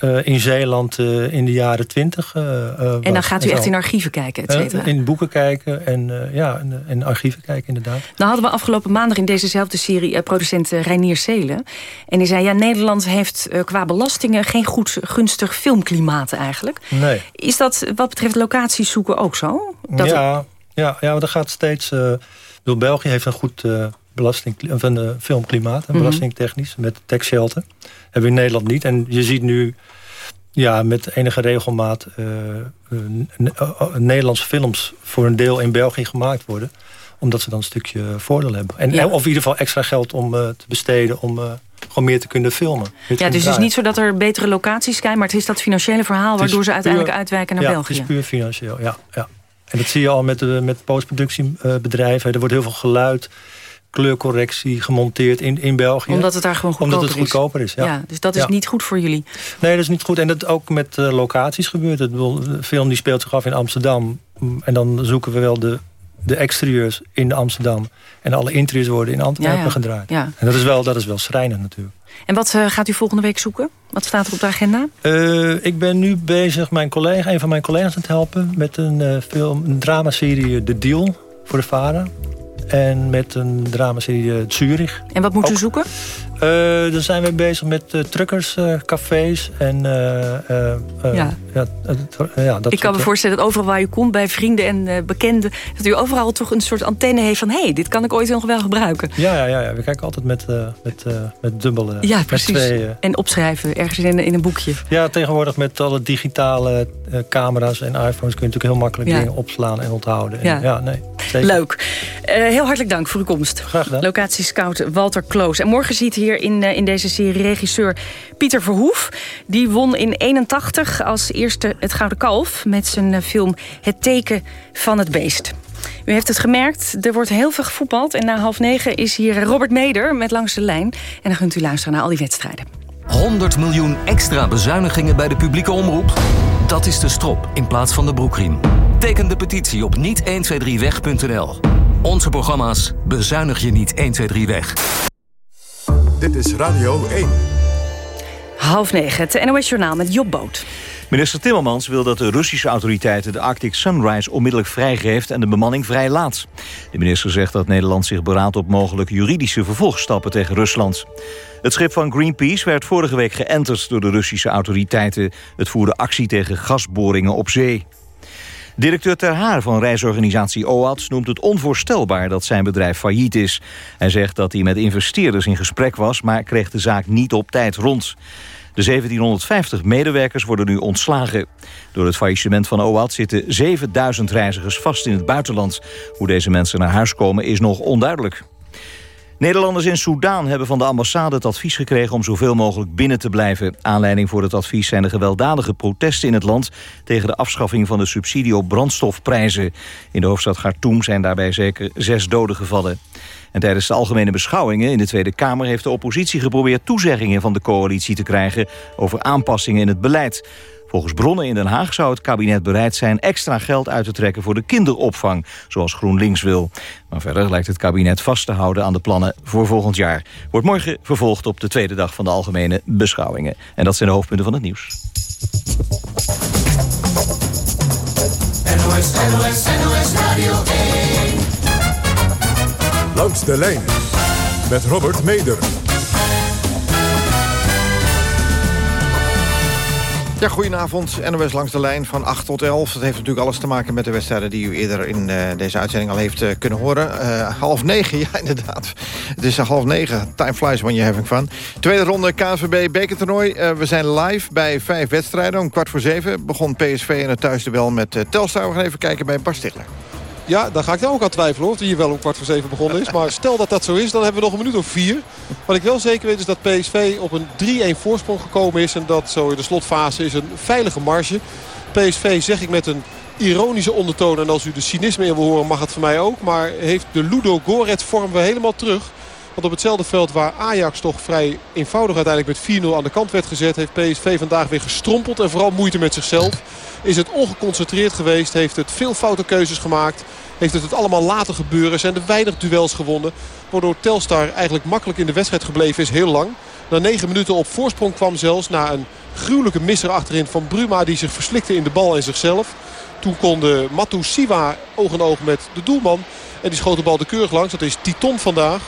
uh, in Zeeland uh, in de jaren twintig. Uh, en dan gaat u echt in archieven kijken, et cetera? in boeken kijken en, ja, in, in, archieven kijken, inderdaad. Nou hadden we afgelopen maandag in dezezelfde serie producent Reinier Seelen. En die zei, ja, Nederland heeft qua belastingen... geen goed gunstig filmklimaat eigenlijk. Nee. Is dat wat betreft locaties zoeken ook zo? Dat ja, ja, ja, dat gaat steeds... België heeft een goed belasting, een uh, filmklimaat, mm -hmm. belastingtechnisch, met tax shelter. Hebben we in Nederland niet. En je ziet nu ja, met enige regelmaat uh, uh, Nederlandse films voor een deel in België gemaakt worden. Omdat ze dan een stukje voordeel hebben. En, Ja. Of in ieder geval extra geld om te besteden om gewoon meer te kunnen filmen. Ja, dus het is niet zo dat er betere locaties zijn... maar het is dat financiële verhaal waardoor ze uiteindelijk uitwijken naar ja, België. het is puur financieel, ja. ja. En dat zie je al met, de, met postproductiebedrijven. Er wordt heel veel geluid kleurcorrectie gemonteerd in, in België. Omdat het daar gewoon goedkoper Omdat het goedkoper is. is ja. dus dat is niet goed voor jullie. Nee, dat is niet goed. En dat ook met uh, locaties gebeurt. Het, de film die speelt zich af in Amsterdam. En dan zoeken we wel de, de exterieurs in Amsterdam. En alle interieurs worden in Antwerpen ja, gedraaid. Ja. En dat is wel, dat is wel schrijnend natuurlijk. En wat uh, gaat u volgende week zoeken? Wat staat er op de agenda? Uh, ik ben nu bezig mijn collega, een van mijn collega's aan het helpen... met een, film, een dramaserie De Deal voor de vader. En met een dramaserie Zurich. En wat moet u zoeken? Uh, dan zijn we bezig met uh, truckers, uh, cafés en... ja. Ja, ja, dat ik kan me voorstellen dat overal waar u komt, bij vrienden en bekenden... dat u overal toch een soort antenne heeft van... hé, hey, dit kan ik ooit nog wel gebruiken. Ja, ja, ja, ja. we kijken altijd met, met, met dubbele... Ja, precies. Twee, en opschrijven, ergens in, in een boekje. Ja, tegenwoordig met alle digitale camera's en iPhones... kun je natuurlijk heel makkelijk dingen opslaan en onthouden. En, ja nee, zeker. Leuk. heel hartelijk dank voor uw komst. Graag gedaan. Locatiescout Walter Kloos. En morgen ziet hier in, in deze serie regisseur Pieter Verhoef. Die won in 81 als eerste het Gouden Kalf... met zijn film Het teken van het beest. U heeft het gemerkt, er wordt heel veel gevoetbald... en na half negen is hier Robert Meder met Langs de Lijn. En dan kunt u luisteren naar al die wedstrijden. 100 miljoen extra bezuinigingen bij de publieke omroep? Dat is de strop in plaats van de broekriem. Teken de petitie op niet123weg.nl. Onze programma's bezuinig je niet 123 weg. Dit is Radio 1. Half negen, het NOS Journaal met Job Boot. Minister Timmermans wil dat de Russische autoriteiten de Arctic Sunrise onmiddellijk vrijgeeft en de bemanning vrijlaat. De minister zegt dat Nederland zich beraadt op mogelijk juridische vervolgstappen tegen Rusland. Het schip van Greenpeace werd vorige week geënterd door de Russische autoriteiten. Het voerde actie tegen gasboringen op zee. Directeur Ter Haar van reisorganisatie OAT noemt het onvoorstelbaar dat zijn bedrijf failliet is. Hij zegt dat hij met investeerders in gesprek was, maar kreeg de zaak niet op tijd rond. De 1750 medewerkers worden nu ontslagen. Door het faillissement van OAT zitten 7000 reizigers vast in het buitenland. Hoe deze mensen naar huis komen is nog onduidelijk. Nederlanders in Soedan hebben van de ambassade het advies gekregen om zoveel mogelijk binnen te blijven. Aanleiding voor het advies zijn de gewelddadige protesten in het land tegen de afschaffing van de subsidie op brandstofprijzen. In de hoofdstad Khartoum zijn daarbij zeker zes doden gevallen. En tijdens de algemene beschouwingen in de Tweede Kamer... heeft de oppositie geprobeerd toezeggingen van de coalitie te krijgen... over aanpassingen in het beleid. Volgens bronnen in Den Haag zou het kabinet bereid zijn... extra geld uit te trekken voor de kinderopvang, zoals GroenLinks wil. Maar verder lijkt het kabinet vast te houden aan de plannen voor volgend jaar. Wordt morgen vervolgd op de tweede dag van de algemene beschouwingen. En dat zijn de hoofdpunten van het nieuws. NOS, NOS, NOS Radio 1. Langs de lijn met Robert Meder. Ja, goedenavond. NOS langs de lijn van 8 tot 11. Dat heeft natuurlijk alles te maken met de wedstrijden... die u eerder in uh, deze uitzending al heeft uh, kunnen horen. Uh, half negen, [LAUGHS] ja inderdaad. Het is half negen. Time flies when you're having fun. Tweede ronde KNVB bekertoernooi. we zijn live bij vijf wedstrijden. Om kwart voor zeven begon PSV in het thuisduel met Telstar. We gaan even kijken bij Bas Stigler. Ja, daar ga ik nou ook aan twijfelen of die hier wel om kwart voor zeven begonnen is. Maar stel dat dat zo is, dan hebben we nog een minuut of vier. Wat ik wel zeker weet is dat PSV op een 3-1 voorsprong gekomen is. En dat zo in de slotfase is een veilige marge. PSV zeg ik met een ironische ondertoon. En als u de cynisme in wil horen mag het voor mij ook. Maar heeft de Ludo Goret vorm weer helemaal terug. Want op hetzelfde veld waar Ajax toch vrij eenvoudig uiteindelijk met 4-0 aan de kant werd gezet... heeft PSV vandaag weer gestrompeld en vooral moeite met zichzelf. Is het ongeconcentreerd geweest, heeft het veel foute keuzes gemaakt... Heeft het het allemaal laten gebeuren. Zijn er weinig duels gewonnen. Waardoor Telstar eigenlijk makkelijk in de wedstrijd gebleven is heel lang. Na negen minuten op voorsprong kwam zelfs na een gruwelijke misser achterin van Bruma. Die zich verslikte in de bal en zichzelf. Toen kon Matu Siwa oog in oog met de doelman. En die schoot de bal de keurig langs. Dat is Titon vandaag.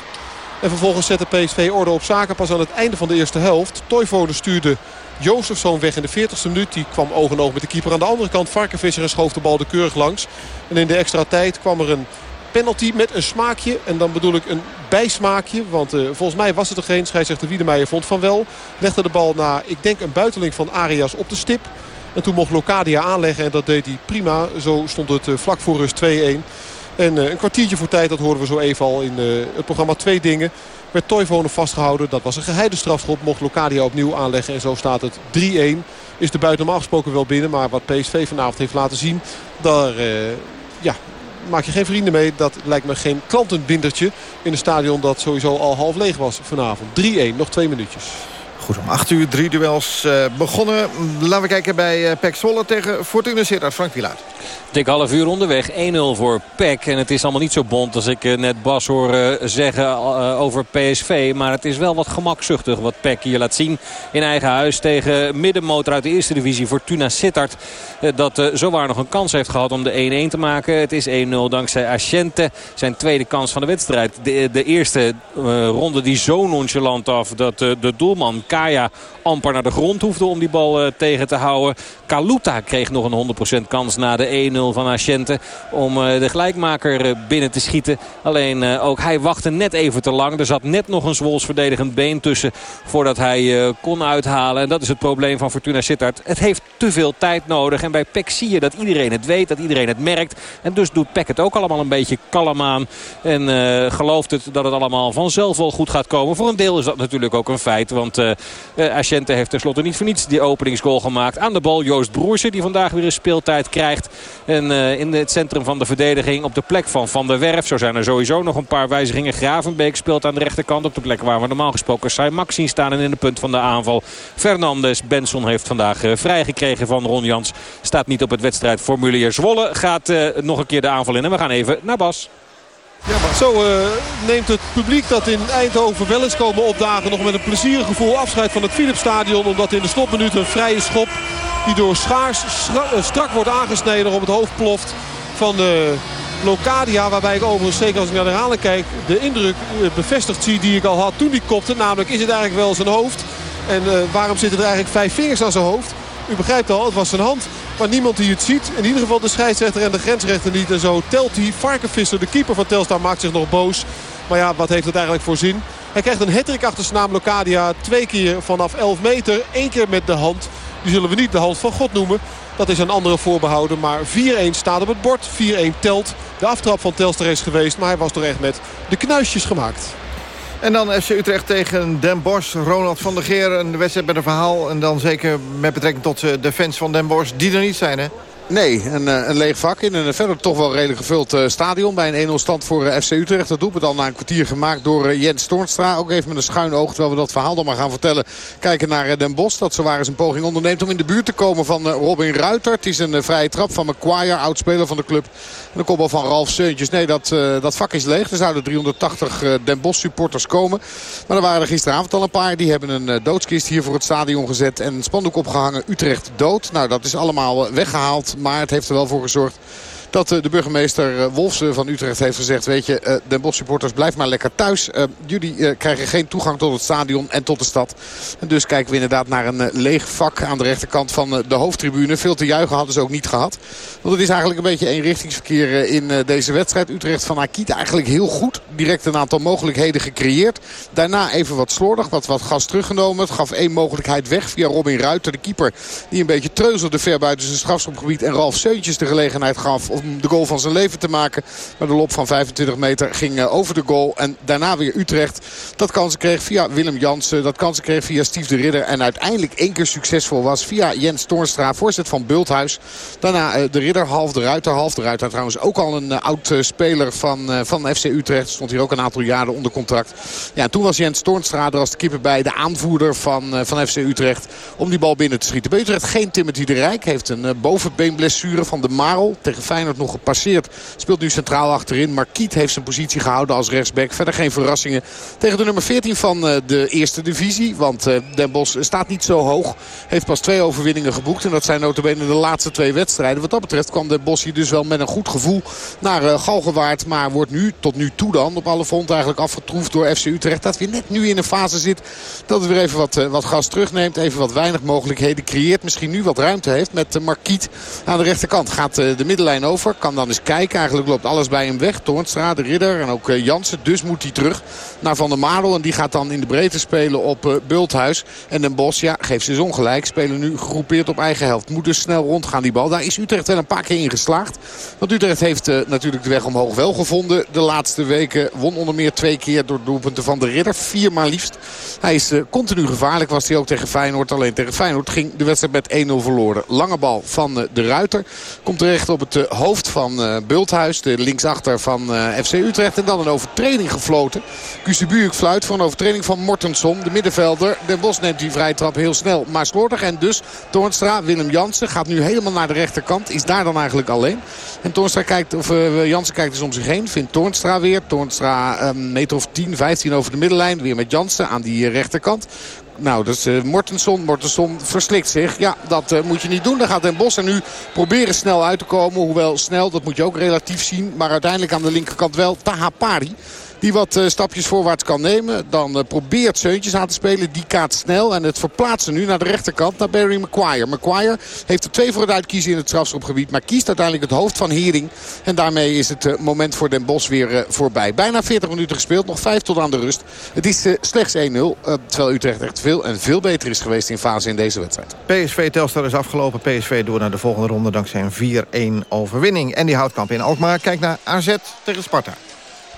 En vervolgens zette PSV orde op zaken pas aan het einde van de eerste helft. Toivonen stuurde Jozefzoon weg in de 40ste minuut. Die kwam oog in oog met de keeper aan de andere kant. Varkenvisser en schoof de bal de keurig langs. En in de extra tijd kwam er een penalty met een smaakje. En dan bedoel ik een bijsmaakje. Want uh, volgens mij was het er geen. Scheidsrechter Wiedemeijer vond van wel. Legde de bal na, ik denk, een buiteling van Arias op de stip. En toen mocht Locadia aanleggen. En dat deed hij prima. Zo stond het uh, vlak voor rust 2-1. En uh, een kwartiertje voor tijd, dat horen we zo even al in het programma Twee Dingen. Werd Toivonen vastgehouden. Dat was een geheide strafschop. Mocht Locadia opnieuw aanleggen. En zo staat het 3-1. Is de buiten normaal gesproken wel binnen. Maar wat PSV vanavond heeft laten zien. Daar ja, maak je geen vrienden mee. Dat lijkt me geen klantenbindertje in een stadion dat sowieso al half leeg was vanavond. 3-1, nog twee minuutjes. Goed, om 8 uur drie duels begonnen. Laten we kijken bij uh, Pek Zwolle tegen Fortuna Sittard. Frank Wielaert. Dik half uur onderweg. 1-0 voor PEC. En het is allemaal niet zo bond als ik eh, net Bas hoor zeggen over PSV. Maar het is wel wat gemakzuchtig wat PEC hier laat zien. In eigen huis tegen middenmotor uit de eerste divisie Fortuna Sittard. Dat zowaar nog een kans heeft gehad om de 1-1 te maken. Het is 1-0 dankzij Asciente. Zijn tweede kans van de wedstrijd. De, de eerste ronde die zo nonchalant af dat de doelman Kaya amper naar de grond hoefde om die bal tegen te houden. Kaluta kreeg nog een 100% kans na de 1-0 van Asciente om uh, de gelijkmaker uh, binnen te schieten. Alleen ook hij wachtte net even te lang. Er zat net nog een Zwols verdedigend been tussen voordat hij kon uithalen. En dat is het probleem van Fortuna Sittard. Het heeft te veel tijd nodig. En bij PEC zie je dat iedereen het weet, dat iedereen het merkt. En dus doet PEC het ook allemaal een beetje kalm aan. En gelooft het dat het allemaal vanzelf wel goed gaat komen. Voor een deel is dat natuurlijk ook een feit. Want uh, Asciente heeft tenslotte niet voor niets die openingsgoal gemaakt. Aan de bal Joost Broersen die vandaag weer een speeltijd krijgt. En uh, in het centrum van de verdediging op de plek van Van der Werf. Zo zijn er sowieso nog een paar wijzigingen. Gravenbeek speelt aan de rechterkant op de plek waar we normaal gesproken Sai Max zien staan. En in de punt van de aanval Fernandes. Benson heeft vandaag uh, vrijgekregen van Ron Jans. Staat niet op het wedstrijdformulier. Zwolle gaat nog een keer de aanval in. En we gaan even naar Bas. Ja, maar zo neemt het publiek dat in Eindhoven wel eens komen opdagen... nog met een plezierig gevoel afscheid van het Philipsstadion. Omdat in de slotminuut een vrije schop die door Schaars eh, strak wordt aangesneden... op het hoofd ploft van de Locadia. Waarbij ik overigens, zeker als ik naar de herhaling kijk... de indruk uh, bevestigd zie die ik al had toen die kopte. Namelijk, is het eigenlijk wel zijn hoofd? En uh, waarom zitten er eigenlijk vijf vingers aan zijn hoofd? U begrijpt al, het was zijn hand. Maar niemand die het ziet. In ieder geval de scheidsrechter en de grensrechter niet. En zo telt hij. Varkenvisser, de keeper van Telstar, maakt zich nog boos. Maar ja, wat heeft het eigenlijk voor zin? Hij krijgt een hattrick achter zijn naam Locadia. Twee keer vanaf 11 meter. Eén keer met de hand. Die zullen we niet de hand van God noemen. Dat is een andere voorbehouden. Maar 4-1 staat op het bord. 4-1 telt. De aftrap van Telstar is geweest. Maar hij was toch echt met de knuisjes gemaakt. En dan FC Utrecht tegen Den Bosch. Ronald van der Geer, een wedstrijd met een verhaal. En dan zeker met betrekking tot eh, de fans van Den Bosch. Die er niet zijn, hè? Nee, een, eh, een leeg vak in een verder toch wel redelijk gevuld uh, stadion. Bij een 1-0 stand voor FC Utrecht. Dat doet het al na een kwartier gemaakt door Jens Toornstra. Ook even met een schuin oog, terwijl we dat verhaal dan maar gaan vertellen. Kijken naar Den Bos. Dat zowaar eens een poging onderneemt om in de buurt te komen van Robin Ruiter. Het is een vrije trap van McQuire, oudspeler van de club. En de kopbal van Ralf Seuntjes. Nee, dat, dat vak is leeg. Er zouden 380 Den Bos supporters komen. Maar er waren er gisteravond al een paar. Die hebben een doodskist hier voor het stadion gezet. En een spandoek opgehangen. Utrecht dood. Nou, dat is allemaal weggehaald. Maar het heeft er wel voor gezorgd dat eh, de burgemeester eh, Wolfsen van Utrecht heeft gezegd... weet je, eh, Den Bosch supporters, blijf maar lekker thuis. jullie krijgen geen toegang tot het stadion en tot de stad. En dus kijken we inderdaad naar een leeg vak aan de rechterkant van de hoofdtribune. Veel te juichen hadden ze ook niet gehad. Want het is eigenlijk een beetje eenrichtingsverkeer in deze wedstrijd. Utrecht van Akiet eigenlijk heel goed. Direct een aantal mogelijkheden gecreëerd. Daarna even wat slordig, wat, wat gas teruggenomen. Het gaf één mogelijkheid weg via Robin Ruiter, de keeper. Die een beetje treuzelde ver buiten zijn strafschopgebied. En Ralf Seuntjes de gelegenheid gaf om de goal van zijn leven te maken. Maar de lop van 25 meter ging eh, over de goal. En daarna weer Utrecht. Dat kansen kreeg via Willem Jansen. Dat kansen kreeg via Steve de Ridder. En uiteindelijk één keer succesvol was via Jens Toornstra. Voorzet van Bulthuis. Daarna eh, de Ridder half de Ruiter. Half de Ruiter trouwens ook al een eh, oud speler van, van FC Utrecht. Stond hier ook een aantal jaren onder contract. Ja, toen was Jens Toornstra er als de keeper bij. De aanvoerder van, van FC Utrecht. Om die bal binnen te schieten. Bij Utrecht geen Timothy de Rijk. Heeft een bovenbeenblessure van de Marel. Tegen Feyenoord nog gepasseerd. Speelt nu centraal achterin. Maar Kiet heeft zijn positie gehouden als rechtsback. Verder geen verrassingen tegen de nummer 14 van eh, de eerste divisie. Want eh, Den Bosch staat niet zo hoog. Heeft pas twee overwinningen geboekt. En dat zijn notabene de laatste twee wedstrijden. Wat dat betreft kwam Den Bosch hier dus wel met een goed gevoel naar uh, Galgenwaard. Maar wordt nu, tot nu toe dan, op alle fronten eigenlijk afgetroefd door FC Utrecht. Dat weer net nu in een fase zit dat het weer even wat, wat gas terugneemt. Even wat weinig mogelijkheden creëert. Misschien nu wat ruimte heeft met Marquiet aan de rechterkant. Gaat de middenlijn over Kan dan eens kijken. Eigenlijk loopt alles bij hem weg. Toornstra, de ridder en ook Jansen. Dus moet hij terug naar Van der Marel. En die gaat dan in de breedte spelen op Bulthuis. En Den Bos, ja, geeft ze ongelijk. Spelen nu gegroepeerd op eigen helft. Moet dus snel rondgaan die bal. Daar is Utrecht wel een paar keer in geslaagd. Want Utrecht heeft natuurlijk de weg omhoog wel gevonden. De laatste weken won onder meer twee keer door doelpunten van de ridder. Vier maar liefst. Hij is continu gevaarlijk. Was hij ook tegen Feyenoord. Alleen tegen Feyenoord ging de wedstrijd met 1-0 verloren. Lange bal van de Ruiter. Komt terecht op het hoofd van Bulthuis. De linksachter van FC Utrecht. En dan een overtreding gefloten. Kusebuurk fluit voor een overtreding van Mortenson. De middenvelder. Den Bos die vrije trap heel snel. Maar slordig. En dus Toornstra, Willem Jansen gaat nu helemaal naar de rechterkant. Is daar dan eigenlijk alleen. En Toornstra kijkt, of uh, Jansen kijkt dus om zich heen. Vindt Toornstra weer. Toornstra een meter of 10, 15 over de middenlijn. Weer met Jansen aan die rechterkant. Nou, dat is uh, Mortenson. Mortenson verslikt zich. Ja, dat uh, moet je niet doen. Dan gaat Den Bos er nu proberen snel uit te komen. Hoewel snel, dat moet je ook relatief zien. Maar uiteindelijk aan de linkerkant wel Tahapari. Die wat uh, stapjes voorwaarts kan nemen. Dan uh, probeert Seuntjes aan te spelen. Die kaat snel. En het verplaatsen nu naar de rechterkant. Naar Barry Maguire. Maguire heeft er twee voor het uitkiezen in het strafschopgebied. Maar kiest uiteindelijk het hoofd van Hering. En daarmee is het uh, moment voor Den Bos weer voorbij. Bijna 40 minuten gespeeld. Nog 5 tot aan de rust. Het is slechts 1-0. terwijl Utrecht echt veel en veel beter is geweest in fase in deze wedstrijd. PSV Telstar is afgelopen. PSV door naar de volgende ronde dankzij een 4-1 overwinning. En die Houtkamp in Alkmaar kijkt naar AZ tegen Sparta.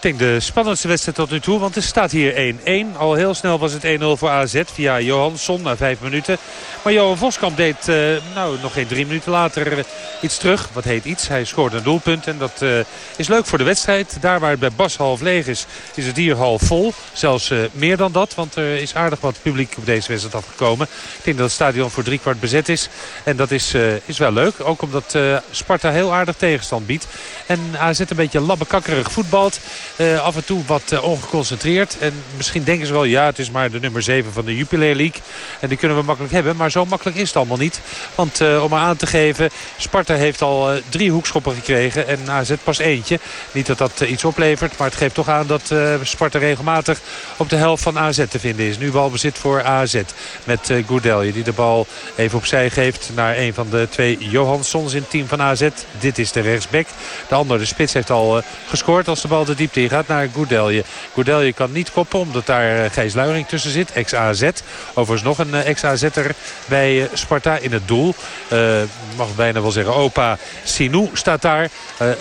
Ik denk de spannendste wedstrijd tot nu toe. Want er staat hier 1-1. Al heel snel was het 1-0 voor AZ via Johansson na vijf minuten. Maar Johan Voskamp deed uh, nou, nog geen drie minuten later uh, iets terug. Wat heet iets? Hij scoorde een doelpunt. En dat uh, is leuk voor de wedstrijd. Daar waar het bij Bas half leeg is, is het hier half vol. Zelfs meer dan dat. Want er is aardig wat publiek op deze wedstrijd afgekomen. Ik denk dat het stadion voor driekwart bezet is. En dat is, is wel leuk. Ook omdat Sparta heel aardig tegenstand biedt. En AZ een beetje labbekakkerig voetbalt. Uh, af en toe wat uh, ongeconcentreerd. En misschien denken ze wel, ja, het is maar de nummer 7 van de Jupiler League. En die kunnen we makkelijk hebben. Maar zo makkelijk is het allemaal niet. Want uh, om maar aan te geven, Sparta heeft al drie hoekschoppen gekregen. En AZ pas eentje. Niet dat dat iets oplevert. Maar het geeft toch aan dat Sparta regelmatig op de helft van AZ te vinden is. Nu balbezit voor AZ. Met uh, die de bal even opzij geeft naar een van de twee Johanssons in het team van AZ. Dit is de rechtsback. De andere, de spits, heeft al gescoord als de bal de diepte gaat naar Goudelje. Goudelje kan niet koppen omdat daar Gijs Luiring tussen zit. Ex-AZ. Overigens nog een ex-AZ'er bij Sparta in het doel. Uh, mag bijna wel zeggen opa Sinou staat daar.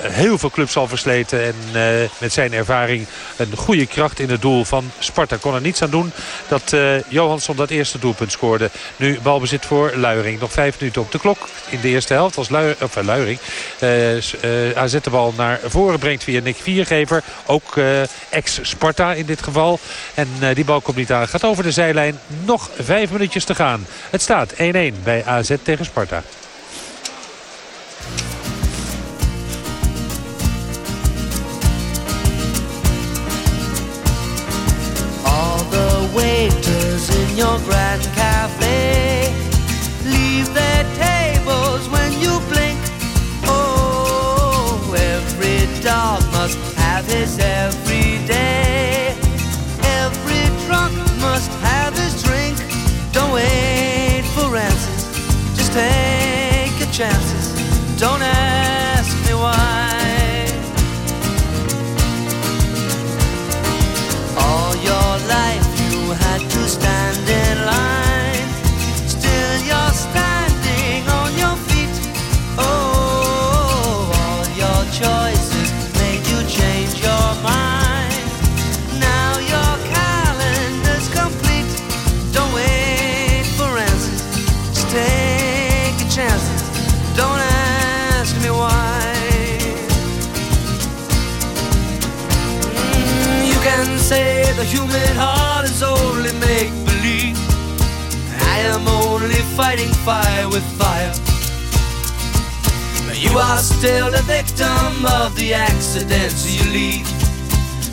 Heel veel clubs al versleten. En met zijn ervaring een goede kracht in het doel van Sparta. Kon er niets aan doen dat Johansson dat eerste doelpunt scoorde. Nu balbezit voor Luiring. Nog vijf minuten op de klok in de eerste helft. Als Lui of, Luiring AZ de bal naar voren brengt via Nick Viergever. Ook uh, ex-Sparta in dit geval. En uh, die bal komt niet aan. Gaat over de zijlijn. Nog vijf minuutjes te gaan. Het staat 1-1 bij AZ tegen Sparta. All the waiters in your grand human heart is only make believe. I am only fighting fire with fire. You are still the victim of the accidents you leave.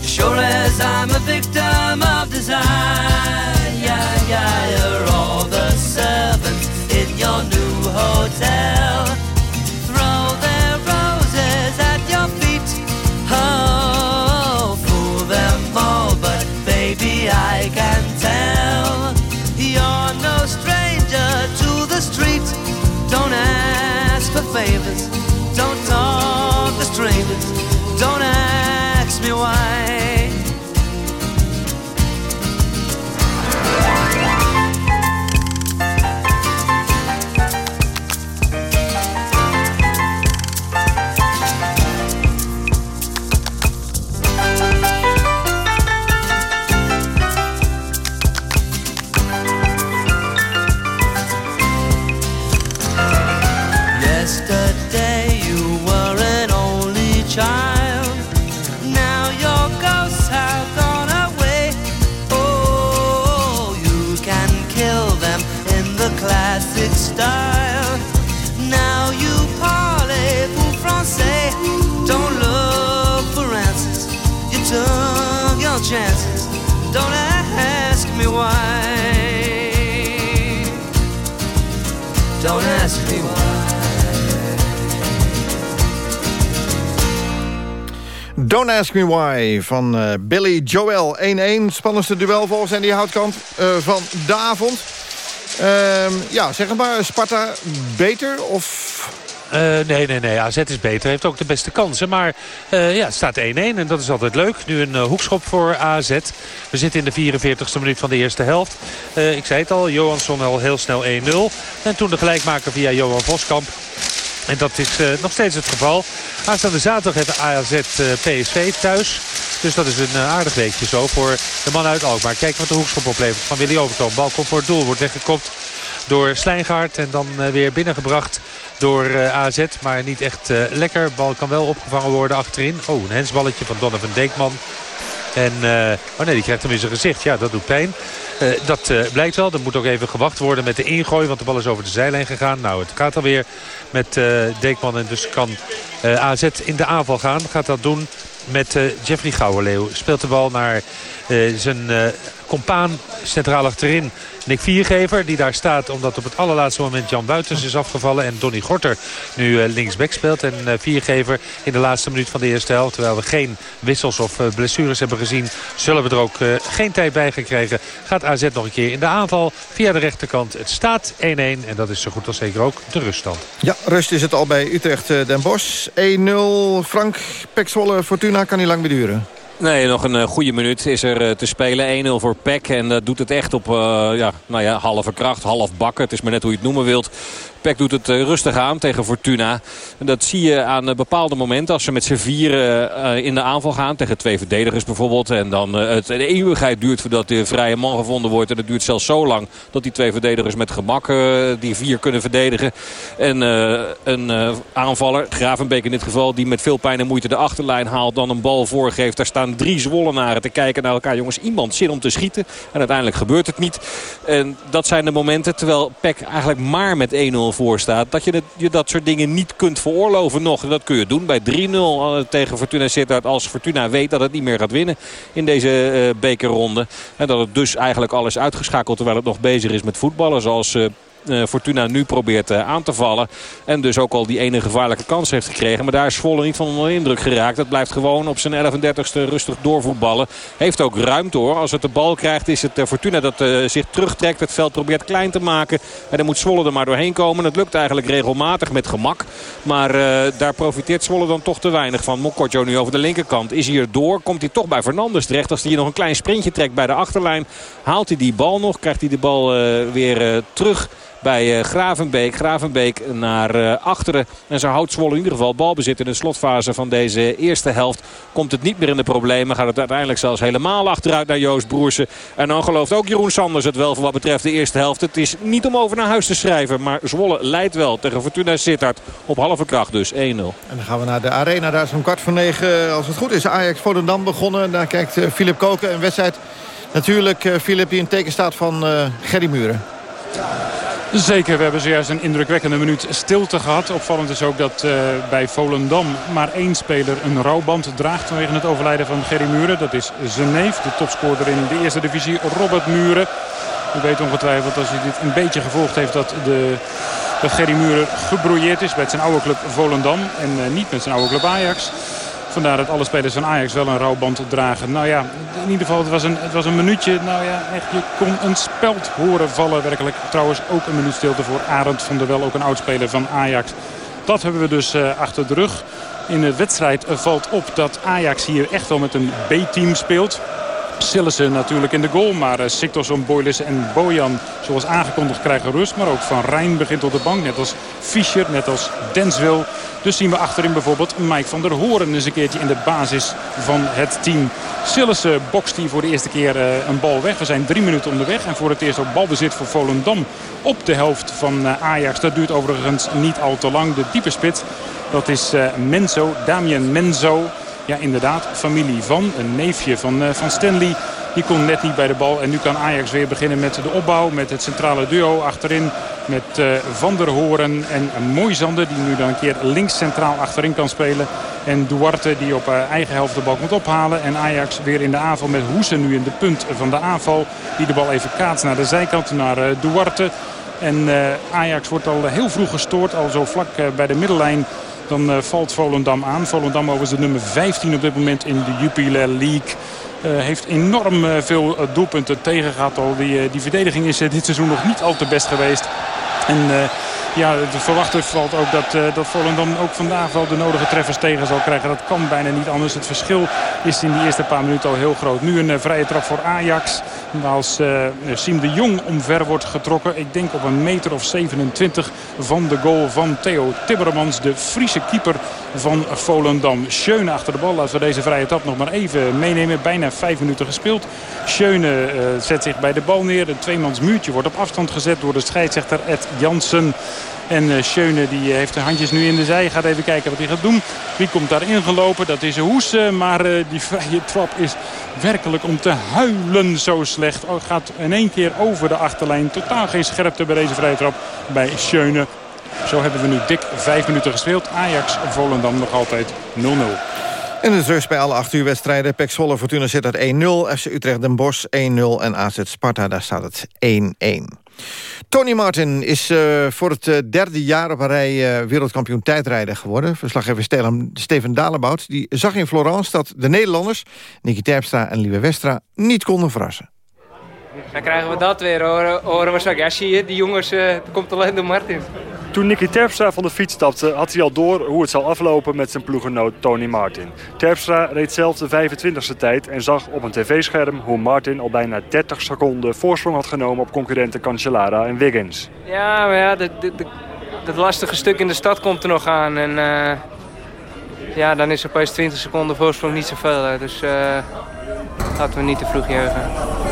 Sure as I'm a victim of design. Yeah, yeah, you're all the servants in your new hotel. Ask Me Why van eh, Billy Joel. 1-1, spannendste duel volgens Andy Houtkamp eh, van de avond. Ehm, ja, zeg maar, Sparta beter of... Eh, nee, nee, nee. AZ is beter. Heeft ook de beste kansen. Maar ja, het staat 1-1 en dat is altijd leuk. Nu een hoekschop voor AZ. We zitten in de 44ste minuut van de eerste helft. ik zei het al, Johansson al heel snel 1-0. En toen de gelijkmaker via Johan Voskamp. En dat is nog steeds het geval. Aanstaande zaterdag heeft AZ PSV thuis. Dus dat is een aardig weekje zo voor de man uit Alkmaar. Kijk wat de hoekschop oplevert van Willy Overtoom. Bal komt voor het doel, wordt weggekopt door Slijngaard. En dan weer binnengebracht door AZ. Maar niet echt lekker. Bal kan wel opgevangen worden achterin. Oh, een hensballetje van Donovan Deekman. En, oh nee, die krijgt hem in zijn gezicht. Ja, dat doet pijn. Dat blijkt wel. Er moet ook even gewacht worden met de ingooi. Want de bal is over de zijlijn gegaan. Nou, het gaat alweer met Deekman. En dus kan AZ in de aanval gaan. Gaat dat doen met Jeffrey Gouwenleeuw. Speelt de bal naar zijn compaan centraal achterin. Nick Viergever die daar staat omdat op het allerlaatste moment Jan Buitens is afgevallen. En Donny Gorter nu uh, linksback speelt. En uh, Viergever in de laatste minuut van de eerste helft. Terwijl we geen wissels of uh, blessures hebben gezien. Zullen we er ook geen tijd bij gekregen. Gaat AZ nog een keer in de aanval via de rechterkant. Het staat 1-1 en dat is zo goed als zeker ook de ruststand. Ja, rust is het al bij Utrecht Den Bosch. 1-0 Frank Pekswolle Fortuna kan niet lang beduren. Nee, nog een uh, goede minuut is er uh, te spelen. 1-0 voor Peck. En dat doet het echt op ja, nou ja, halve kracht, half bakken. Het is maar net hoe je het noemen wilt. Peck doet het rustig aan tegen Fortuna. En dat zie je aan bepaalde momenten. Als ze met z'n vieren in de aanval gaan. Tegen twee verdedigers bijvoorbeeld. En dan het de eeuwigheid duurt voordat de vrije man gevonden wordt. En het duurt zelfs zo lang dat die twee verdedigers met gemak die vier kunnen verdedigen. En een aanvaller, Gravenbeek in dit geval, die met veel pijn en moeite de achterlijn haalt. Dan een bal voorgeeft. Daar staan drie Zwollenaren te kijken naar elkaar. Jongens, iemand zin om te schieten. En uiteindelijk gebeurt het niet. En dat zijn de momenten, terwijl Peck eigenlijk maar met 1-0 voor staat. Dat je, dat, je dat soort dingen niet kunt veroorloven nog. En dat kun je doen bij 3-0 tegen Fortuna Sittard. Als Fortuna weet dat het niet meer gaat winnen in deze uh, bekerronde. En dat het dus eigenlijk alles uitgeschakeld terwijl het nog bezig is met voetballen. Zoals uh, Fortuna nu probeert uh, aan te vallen. En dus ook al die ene gevaarlijke kans heeft gekregen. Maar daar is Zwolle niet van onder indruk geraakt. Het blijft gewoon op zijn 11-30ste rustig doorvoetballen. Heeft ook ruimte hoor. Als het de bal krijgt is het uh, Fortuna dat zich terugtrekt. Het veld probeert klein te maken. En dan moet Zwolle er maar doorheen komen. Het lukt eigenlijk regelmatig met gemak. Maar daar profiteert Zwolle dan toch te weinig van. Mokotjo nu over de linkerkant. Is hier door. Komt hij toch bij Fernandes terecht. Als hij hier nog een klein sprintje trekt bij de achterlijn. Haalt hij die bal nog. Krijgt hij de bal weer terug bij Gravenbeek. Gravenbeek naar achteren. En zo houdt Zwolle in ieder geval balbezit in de slotfase van deze eerste helft. Komt het niet meer in de problemen. Gaat het uiteindelijk zelfs helemaal achteruit naar Joost Broersen. En dan gelooft ook Jeroen Sanders het wel voor wat betreft de eerste helft. Het is niet om over naar huis te schrijven. Maar Zwolle leidt wel tegen Fortuna Sittard. Op halve kracht dus 1-0. En dan gaan we naar de arena. Daar is om kwart voor negen. Als het goed is Ajax Volendam begonnen. Daar kijkt Filip Koken. Een wedstrijd natuurlijk Filip die in teken staat van uh, Gerry Muren. Zeker, we hebben zojuist een indrukwekkende minuut stilte gehad. Opvallend is ook dat uh, bij Volendam maar één speler een rouwband draagt vanwege het overlijden van Gerry Muren. Dat is zijn neef, de topscorer in de eerste divisie, Robert Muren. U weet ongetwijfeld als u dit een beetje gevolgd heeft dat, de, dat Gerry Muren gebrouilleerd is met zijn oude club Volendam en uh, niet met zijn oude club Ajax. Vandaar dat alle spelers van Ajax wel een rouwband dragen. Nou ja, in ieder geval, het was een, het was een minuutje. Nou ja, echt, je kon een speld horen vallen werkelijk. Trouwens ook een minuut stilte voor Arend van der Wel, ook een oudspeler van Ajax. Dat hebben we dus uh, achter de rug. in de wedstrijd valt op dat Ajax hier echt wel met een B-team speelt. Sillissen natuurlijk in de goal. Maar uh, Siktorsson, Boylissen en Bojan zoals aangekondigd krijgen rust. Maar ook Van Rijn begint op de bank. Net als Fischer, net als Denswil. Dus zien we achterin bijvoorbeeld Mike van der Hoorn eens een keertje in de basis van het team. Sillissen bokst hier voor de eerste keer uh, een bal weg. We zijn drie minuten onderweg. En voor het eerst ook balbezit voor Volendam op de helft van uh, Ajax. Dat duurt overigens niet al te lang. De diepe spits, dat is Menzo, Damien Menzo. Ja, inderdaad, familie van, een neefje van, uh, van Stanley. Die kon net niet bij de bal. En nu kan Ajax weer beginnen met de opbouw. Met het centrale duo achterin. Met uh, Van der Horen en Moisander. Die nu dan een keer links centraal achterin kan spelen. En Duarte die op uh, eigen helft de bal moet ophalen. En Ajax weer in de aanval met Hoesen nu in de punt van de aanval. Die de bal even kaatst naar de zijkant. Naar Duarte. En Ajax wordt al heel vroeg gestoord. Al zo vlak bij de middellijn dan uh, valt Volendam aan. Volendam overigens de nummer 15 op dit moment in de Jupiler League. Uh, heeft enorm uh, veel doelpunten tegen gehad al. Die, die verdediging is dit seizoen nog niet al te best geweest. En ja, de verwachter valt ook dat, uh, dat Volendam ook vandaag wel de nodige treffers tegen zal krijgen. Dat kan bijna niet anders. Het verschil is in die eerste paar minuten al heel groot. Nu een uh, vrije trap voor Ajax. Als uh, Siem de Jong omver wordt getrokken. Ik denk op een meter of 27 van de goal van Theo Tibbermans. De Friese keeper van Volendam. Schöne achter de bal. Laten we deze vrije trap nog maar even meenemen. Bijna vijf minuten gespeeld. Schöne zet zich bij de bal neer. Een tweemans muurtje wordt op afstand gezet door de scheidsrechter Ed Jansen. En uh, Schöne die heeft de handjes nu in de zij. Gaat even kijken wat hij gaat doen. Wie komt daar ingelopen? Dat is Hoes. Maar uh, die vrije trap is werkelijk om te huilen zo slecht. Oh, gaat in één keer over de achterlijn. Totaal geen scherpte bij deze vrije trap bij Schöne. Zo hebben we nu dik vijf minuten gespeeld. Ajax Volendam nog altijd 0-0. En het rust bij alle acht uur wedstrijden. Pek Zwolle Fortuna zit uit 1-0. FC Utrecht Den Bosch 1-0. En AZ Sparta, daar staat het 1-1. Tony Martin is uh, voor het uh, derde jaar op een rij uh, wereldkampioen tijdrijden geworden. Verslaggever Steven Dalebout die zag in Florence dat de Nederlanders... Nicky Terpstra en Lieve Westra niet konden verrassen. Dan krijgen we dat weer, horen, we straks. Ja, zie je, die jongens, komt alleen door Martin. Toen Nicky Terpstra van de fiets stapte, had hij al door hoe het zou aflopen met zijn ploegenoot Tony Martin. Terpstra reed zelf de 25e tijd en zag op een tv-scherm hoe Martin al bijna 30 seconden voorsprong had genomen op concurrenten Cancellara en Wiggins. Ja, maar ja, lastige stuk in de stad komt er nog aan. En uh, ja, dan is opeens 20 seconden voorsprong niet zoveel. Dus uh, laten we niet te vroeg juichen.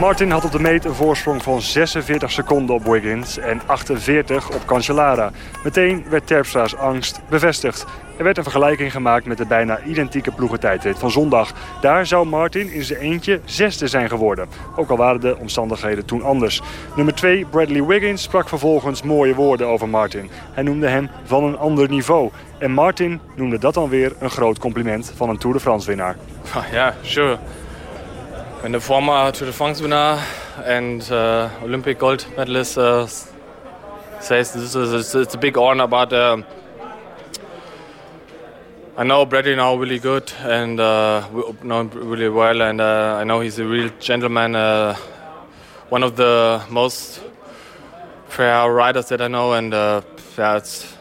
Martin had op de meet een voorsprong van 46 seconden op Wiggins en 48 op Cancellara. Meteen werd Terpstra's angst bevestigd. Er werd een vergelijking gemaakt met de bijna identieke ploegentijdrit van zondag. Daar zou Martin in zijn eentje zesde zijn geworden. Ook al waren de omstandigheden toen anders. Nummer 2, Bradley Wiggins, sprak vervolgens mooie woorden over Martin. Hij noemde hem van een ander niveau. En Martin noemde dat dan weer een groot compliment van een Tour de France winnaar. Ja, yeah, sure. When the former Tour de France winner and uh, Olympic gold medalist uh, says this is it's a big honor, but uh, I know Brady now really good and uh, know really well, and uh, I know he's a real gentleman, uh, one of the most fair riders that I know, and yeah, it's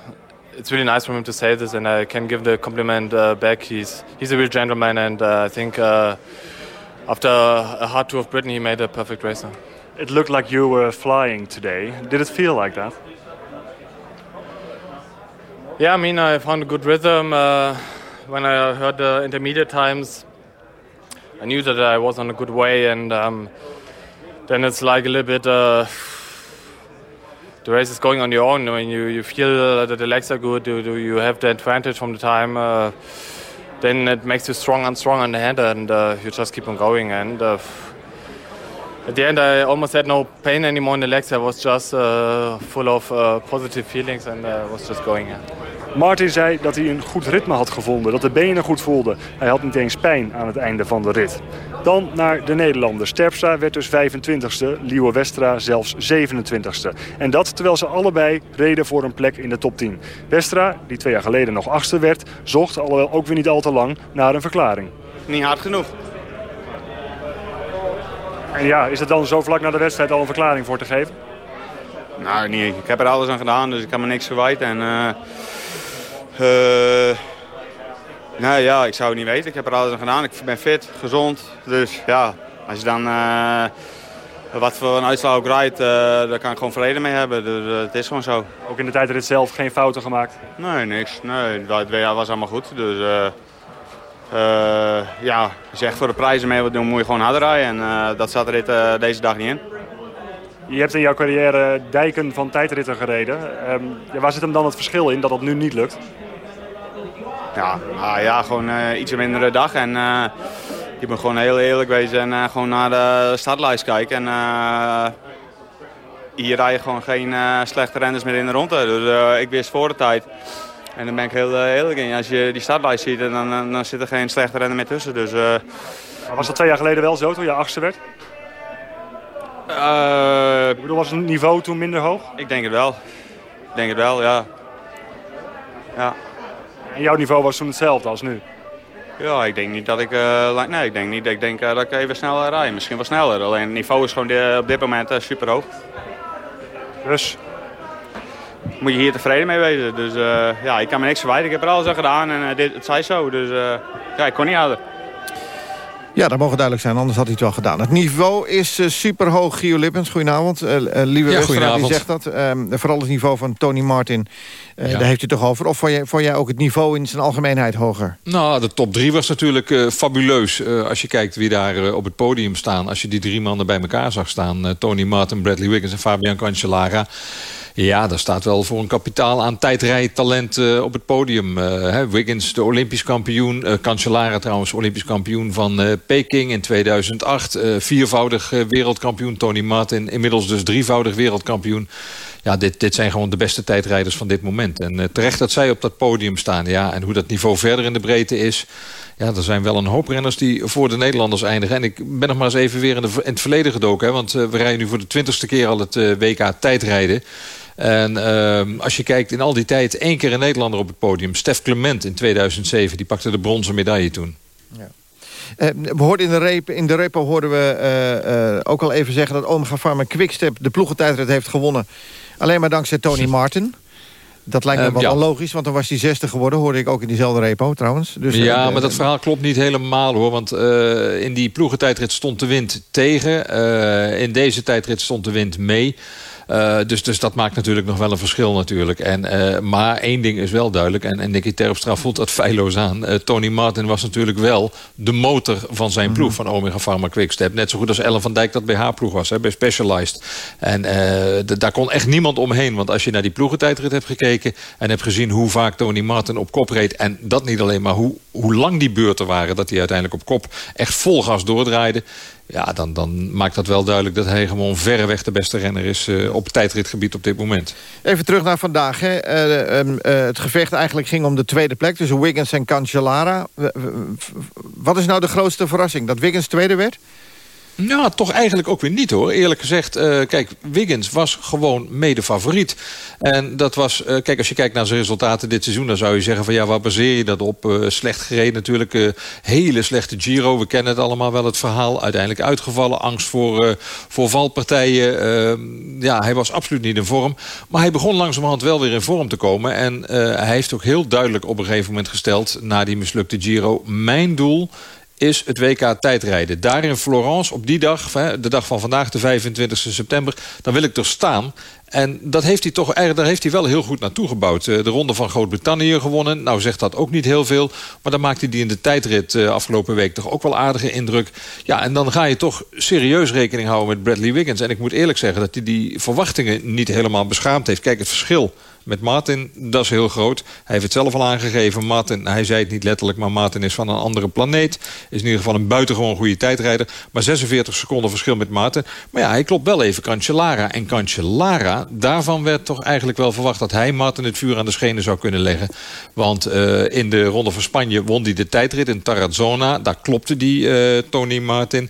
it's really nice for him to say this, and I can give the compliment back. He's he's a real gentleman, and I think after a hard tour of Britain, he made a perfect racer. It looked like you were flying today. Did it feel like that? Yeah, I mean, I found a good rhythm. Uh, when I heard the intermediate times, I knew that I was on a good way, and um, then it's like a little bit. Uh, the race is going on your own. When you, you feel that the legs are good, you, you have the advantage from the time. Uh, then it makes you strong and strong on the hand, and uh, you just keep on going. And uh, at the end, I almost had no pain anymore in the legs. I was just uh, full of uh, positive feelings and I uh, was just going. Yeah. Martin zei dat hij een goed ritme had gevonden, dat de benen goed voelden. Hij had niet eens pijn aan het einde van de rit. Dan naar de Nederlanders. Terpstra werd dus 25ste, Liewe Westra zelfs 27ste. En dat terwijl ze allebei reden voor een plek in de top 10. Westra, die twee jaar geleden nog achtste werd, zocht, alhoewel ook weer niet al te lang, naar een verklaring. Niet hard genoeg. En ja, is het dan zo vlak na de wedstrijd al een verklaring voor te geven? Nou, niet. Ik heb er alles aan gedaan, dus ik kan me niks verwijten. En, uh, nou ja, ik zou het niet weten. Ik heb er alles aan gedaan. Ik ben fit, gezond. Dus ja, als je dan uh, wat voor een uitslag ook rijdt, uh, daar kan ik gewoon vrede mee hebben. Dus het is gewoon zo. Ook in de tijdrit zelf geen fouten gemaakt? Nee, niks. Nee, dat was allemaal goed. Dus ja, als je echt voor de prijzen mee wilt doen, moet je gewoon harder rijden. En dat zat er deze dag niet in. Je hebt in jouw carrière dijken van tijdritten gereden. Um, ja, waar zit hem dan het verschil in dat dat nu niet lukt? Ja, ah, ja gewoon uh, iets mindere dag. En uh, je moet gewoon heel eerlijk wezen en uh, gewoon naar de startlijst kijken. En hier rijden gewoon geen slechte renners meer in de ronde. Dus ik wist voor de tijd. En dan ben ik heel eerlijk in. Als je die startlijst ziet, dan, dan, dan zit er geen slechte renner meer tussen. Dus, was dat twee jaar geleden wel zo toen je achtste werd? Ik bedoel, was het niveau toen minder hoog? Ik denk het wel. Ik denk het wel, ja. ja. En jouw niveau was toen hetzelfde als nu? Ja, ik denk niet dat ik... Uh, nee, ik denk niet. Ik denk uh, dat ik even sneller rijd. Misschien wel sneller. Alleen het niveau is gewoon de, op dit moment super hoog. Dus? Moet je hier tevreden mee wezen. Dus ja, ik kan me niks verwijten. Ik heb er alles aan gedaan en dit, het zei zo. Dus ja, ik kon niet harder. Ja, dat mogen duidelijk zijn, anders had hij het wel gedaan. Het niveau is uh, superhoog, Gio Lippens. Goedenavond. Uh, uh, Lieve ja, die zegt dat. Ehm, vooral het niveau van Tony Martin, ja. daar heeft u toch over. Of vond jij, vond jij ook het niveau in zijn algemeenheid hoger? Nou, de top drie was natuurlijk fabuleus. als je kijkt wie daar op het podium staan. Als je die drie mannen bij elkaar zag staan. Tony Martin, Bradley Wiggins en Fabian Cancellara. Ja, daar staat wel voor een kapitaal aan tijdrijtalent uh, op het podium. Uh, Wiggins, de Olympisch kampioen. Uh, trouwens, Olympisch kampioen van Peking in 2008. viervoudig wereldkampioen Tony Martin. Inmiddels dus drievoudig wereldkampioen. Ja, dit, dit zijn gewoon de beste tijdrijders van dit moment. En terecht dat zij op dat podium staan. Ja, en hoe dat niveau verder in de breedte is... Ja, er zijn wel een hoop renners die voor de Nederlanders eindigen. En ik ben nog maar eens even weer in, de, het verleden gedoken. Hè, want we rijden nu voor de twintigste keer al het WK tijdrijden. En uh, als je kijkt in al die tijd één keer een Nederlander op het podium. Stef Clement in 2007, die pakte de bronzen medaille toen. Ja. Uh, we hoorden in de, reep, in de repo hoorden we uh, uh, ook al even zeggen... dat Omega Pharma Quickstep de ploegentijdrit heeft gewonnen. Alleen maar dankzij Tony [LAUGHS] Martin. Dat lijkt me wel ja. onlogisch, want dan was hij zesde geworden... hoorde ik ook in diezelfde repo trouwens. Dus, ja, maar dat verhaal klopt niet helemaal hoor. Want uh, in die ploegentijdrit stond de wind tegen. In deze tijdrit stond de wind mee. Uh, dus, dus dat maakt natuurlijk nog wel een verschil natuurlijk. En, uh, maar één ding is wel duidelijk. En, en Nicky Terpstra voelt dat feilloos aan. Uh, Tony Martin was natuurlijk wel de motor van zijn ploeg. Mm -hmm. Van Omega Pharma Quickstep. Net zo goed als Ellen van Dijk dat bij haar ploeg was. Hè, bij Specialized. En daar kon echt niemand omheen. Want als je naar die ploegentijdrit hebt gekeken. En hebt gezien hoe vaak Tony Martin op kop reed. En dat niet alleen maar hoe, hoe lang die beurten waren. Dat hij uiteindelijk op kop echt vol gas doordraaide. Ja, dan, dan maakt dat wel duidelijk dat hij gewoon verreweg de beste renner is uh, op tijdritgebied op dit moment. Even terug naar vandaag. Hè. Uh, uh, het gevecht eigenlijk ging om de tweede plek tussen Wiggins en Cancellara. Wat is nou de grootste verrassing? Dat Wiggins tweede werd? Nou, toch eigenlijk ook weer niet hoor. Eerlijk gezegd, uh, kijk, Wiggins was gewoon mede favoriet. En dat was, uh, kijk, als je kijkt naar zijn resultaten dit seizoen... dan zou je zeggen van ja, waar baseer je dat op? Uh, slecht gereden natuurlijk, hele slechte Giro. We kennen het allemaal wel, het verhaal. Uiteindelijk uitgevallen, angst voor, voor valpartijen. Ehm, ja, hij was absoluut niet in vorm. Maar hij begon langzamerhand wel weer in vorm te komen. En hij heeft ook heel duidelijk op een gegeven moment gesteld... na die mislukte Giro, mijn doel is het WK tijdrijden. Daar in Florence, op die dag, de dag van vandaag, de 25 september... dan wil ik er staan. En dat heeft hij toch, daar heeft hij wel heel goed naartoe gebouwd. Eh, de ronde van Groot-Brittannië gewonnen. Nou zegt dat ook niet heel veel. Maar dan maakte hij in de tijdrit uh, afgelopen week toch ook wel aardige indruk. Ja, en dan ga je toch serieus rekening houden met Bradley Wiggins. En ik moet eerlijk zeggen dat hij die verwachtingen niet helemaal beschaamd heeft. Kijk, het verschil met Martin, dat is heel groot. Hij heeft het zelf al aangegeven. Martin, hij zei het niet letterlijk, maar Martin is van een andere planeet. Is in ieder geval een buitengewoon goede tijdrijder. Maar 46 seconden verschil met Martin. Maar ja, hij klopt wel even Cancellara. En Cancellara, daarvan werd toch eigenlijk wel verwacht... dat hij Martin het vuur aan de schenen zou kunnen leggen. Want uh, in de Ronde van Spanje won hij de tijdrit in Tarazona. Daar klopte die uh, Tony Martin.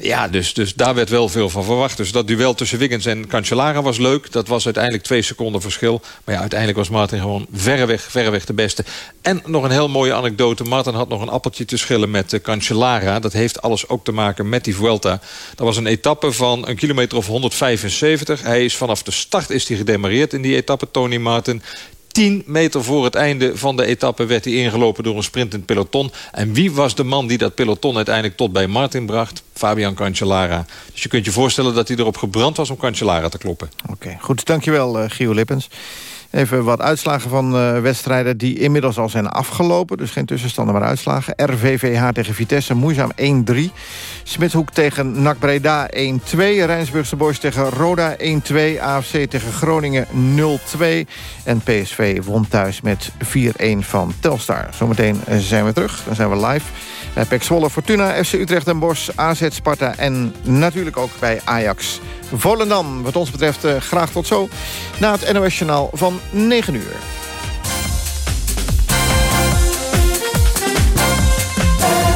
Ja, dus, dus daar werd wel veel van verwacht. Dus dat duel tussen Wiggins en Cancellara was leuk. Dat was uiteindelijk twee seconden verschil. Maar ja, uiteindelijk was Martin gewoon verreweg, verreweg de beste. En nog een heel mooie anekdote. Martin had nog een appeltje te schillen met uh, Cancellara. Dat heeft alles ook te maken met die Vuelta. Dat was een etappe van een kilometer of 175. Hij is vanaf de start is hij gedemareerd in die etappe, Tony Martin. 10 meter voor het einde van de etappe werd hij ingelopen door een sprintend peloton. En wie was de man die dat peloton uiteindelijk tot bij Martin bracht? Fabian Cancellara. Dus je kunt je voorstellen dat hij erop gebrand was om Cancellara te kloppen. Oké, goed. Dankjewel, uh, Gio Lippens. Even wat uitslagen van uh, wedstrijden die inmiddels al zijn afgelopen. Dus geen tussenstanden, maar uitslagen. RVVH tegen Vitesse, moeizaam 1-3. Smitshoek tegen NAC Breda 1-2. Rijnsburgse Boys tegen Roda 1-2. AFC tegen Groningen 0-2. En PSV won thuis met 4-1 van Telstar. Zometeen zijn we terug. Dan zijn we live. Bij Pek Zwolle, Fortuna, FC Utrecht en Bosch, AZ Sparta... en natuurlijk ook bij Ajax Volendam. Wat ons betreft uh, graag tot zo na het NOS Journaal van 9 uur.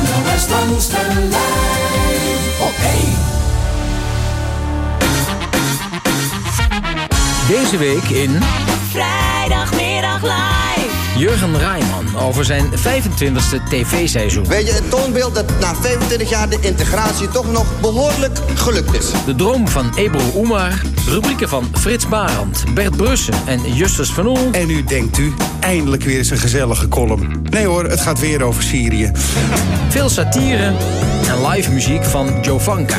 NOS langs de lijn op 1. Deze week in... Vrijdagmiddag live. Jurgen Rijman over zijn 25e tv-seizoen. Weet je, het toonbeeld dat na 25 jaar de integratie toch nog behoorlijk gelukt is. De droom van Ebro Oemar, rubrieken van Frits Barend, Bert Brussen en Justus van Oel. En nu denkt u, eindelijk weer eens een gezellige column. Nee hoor, het gaat weer over Syrië. Veel satire en live muziek van Jovanka.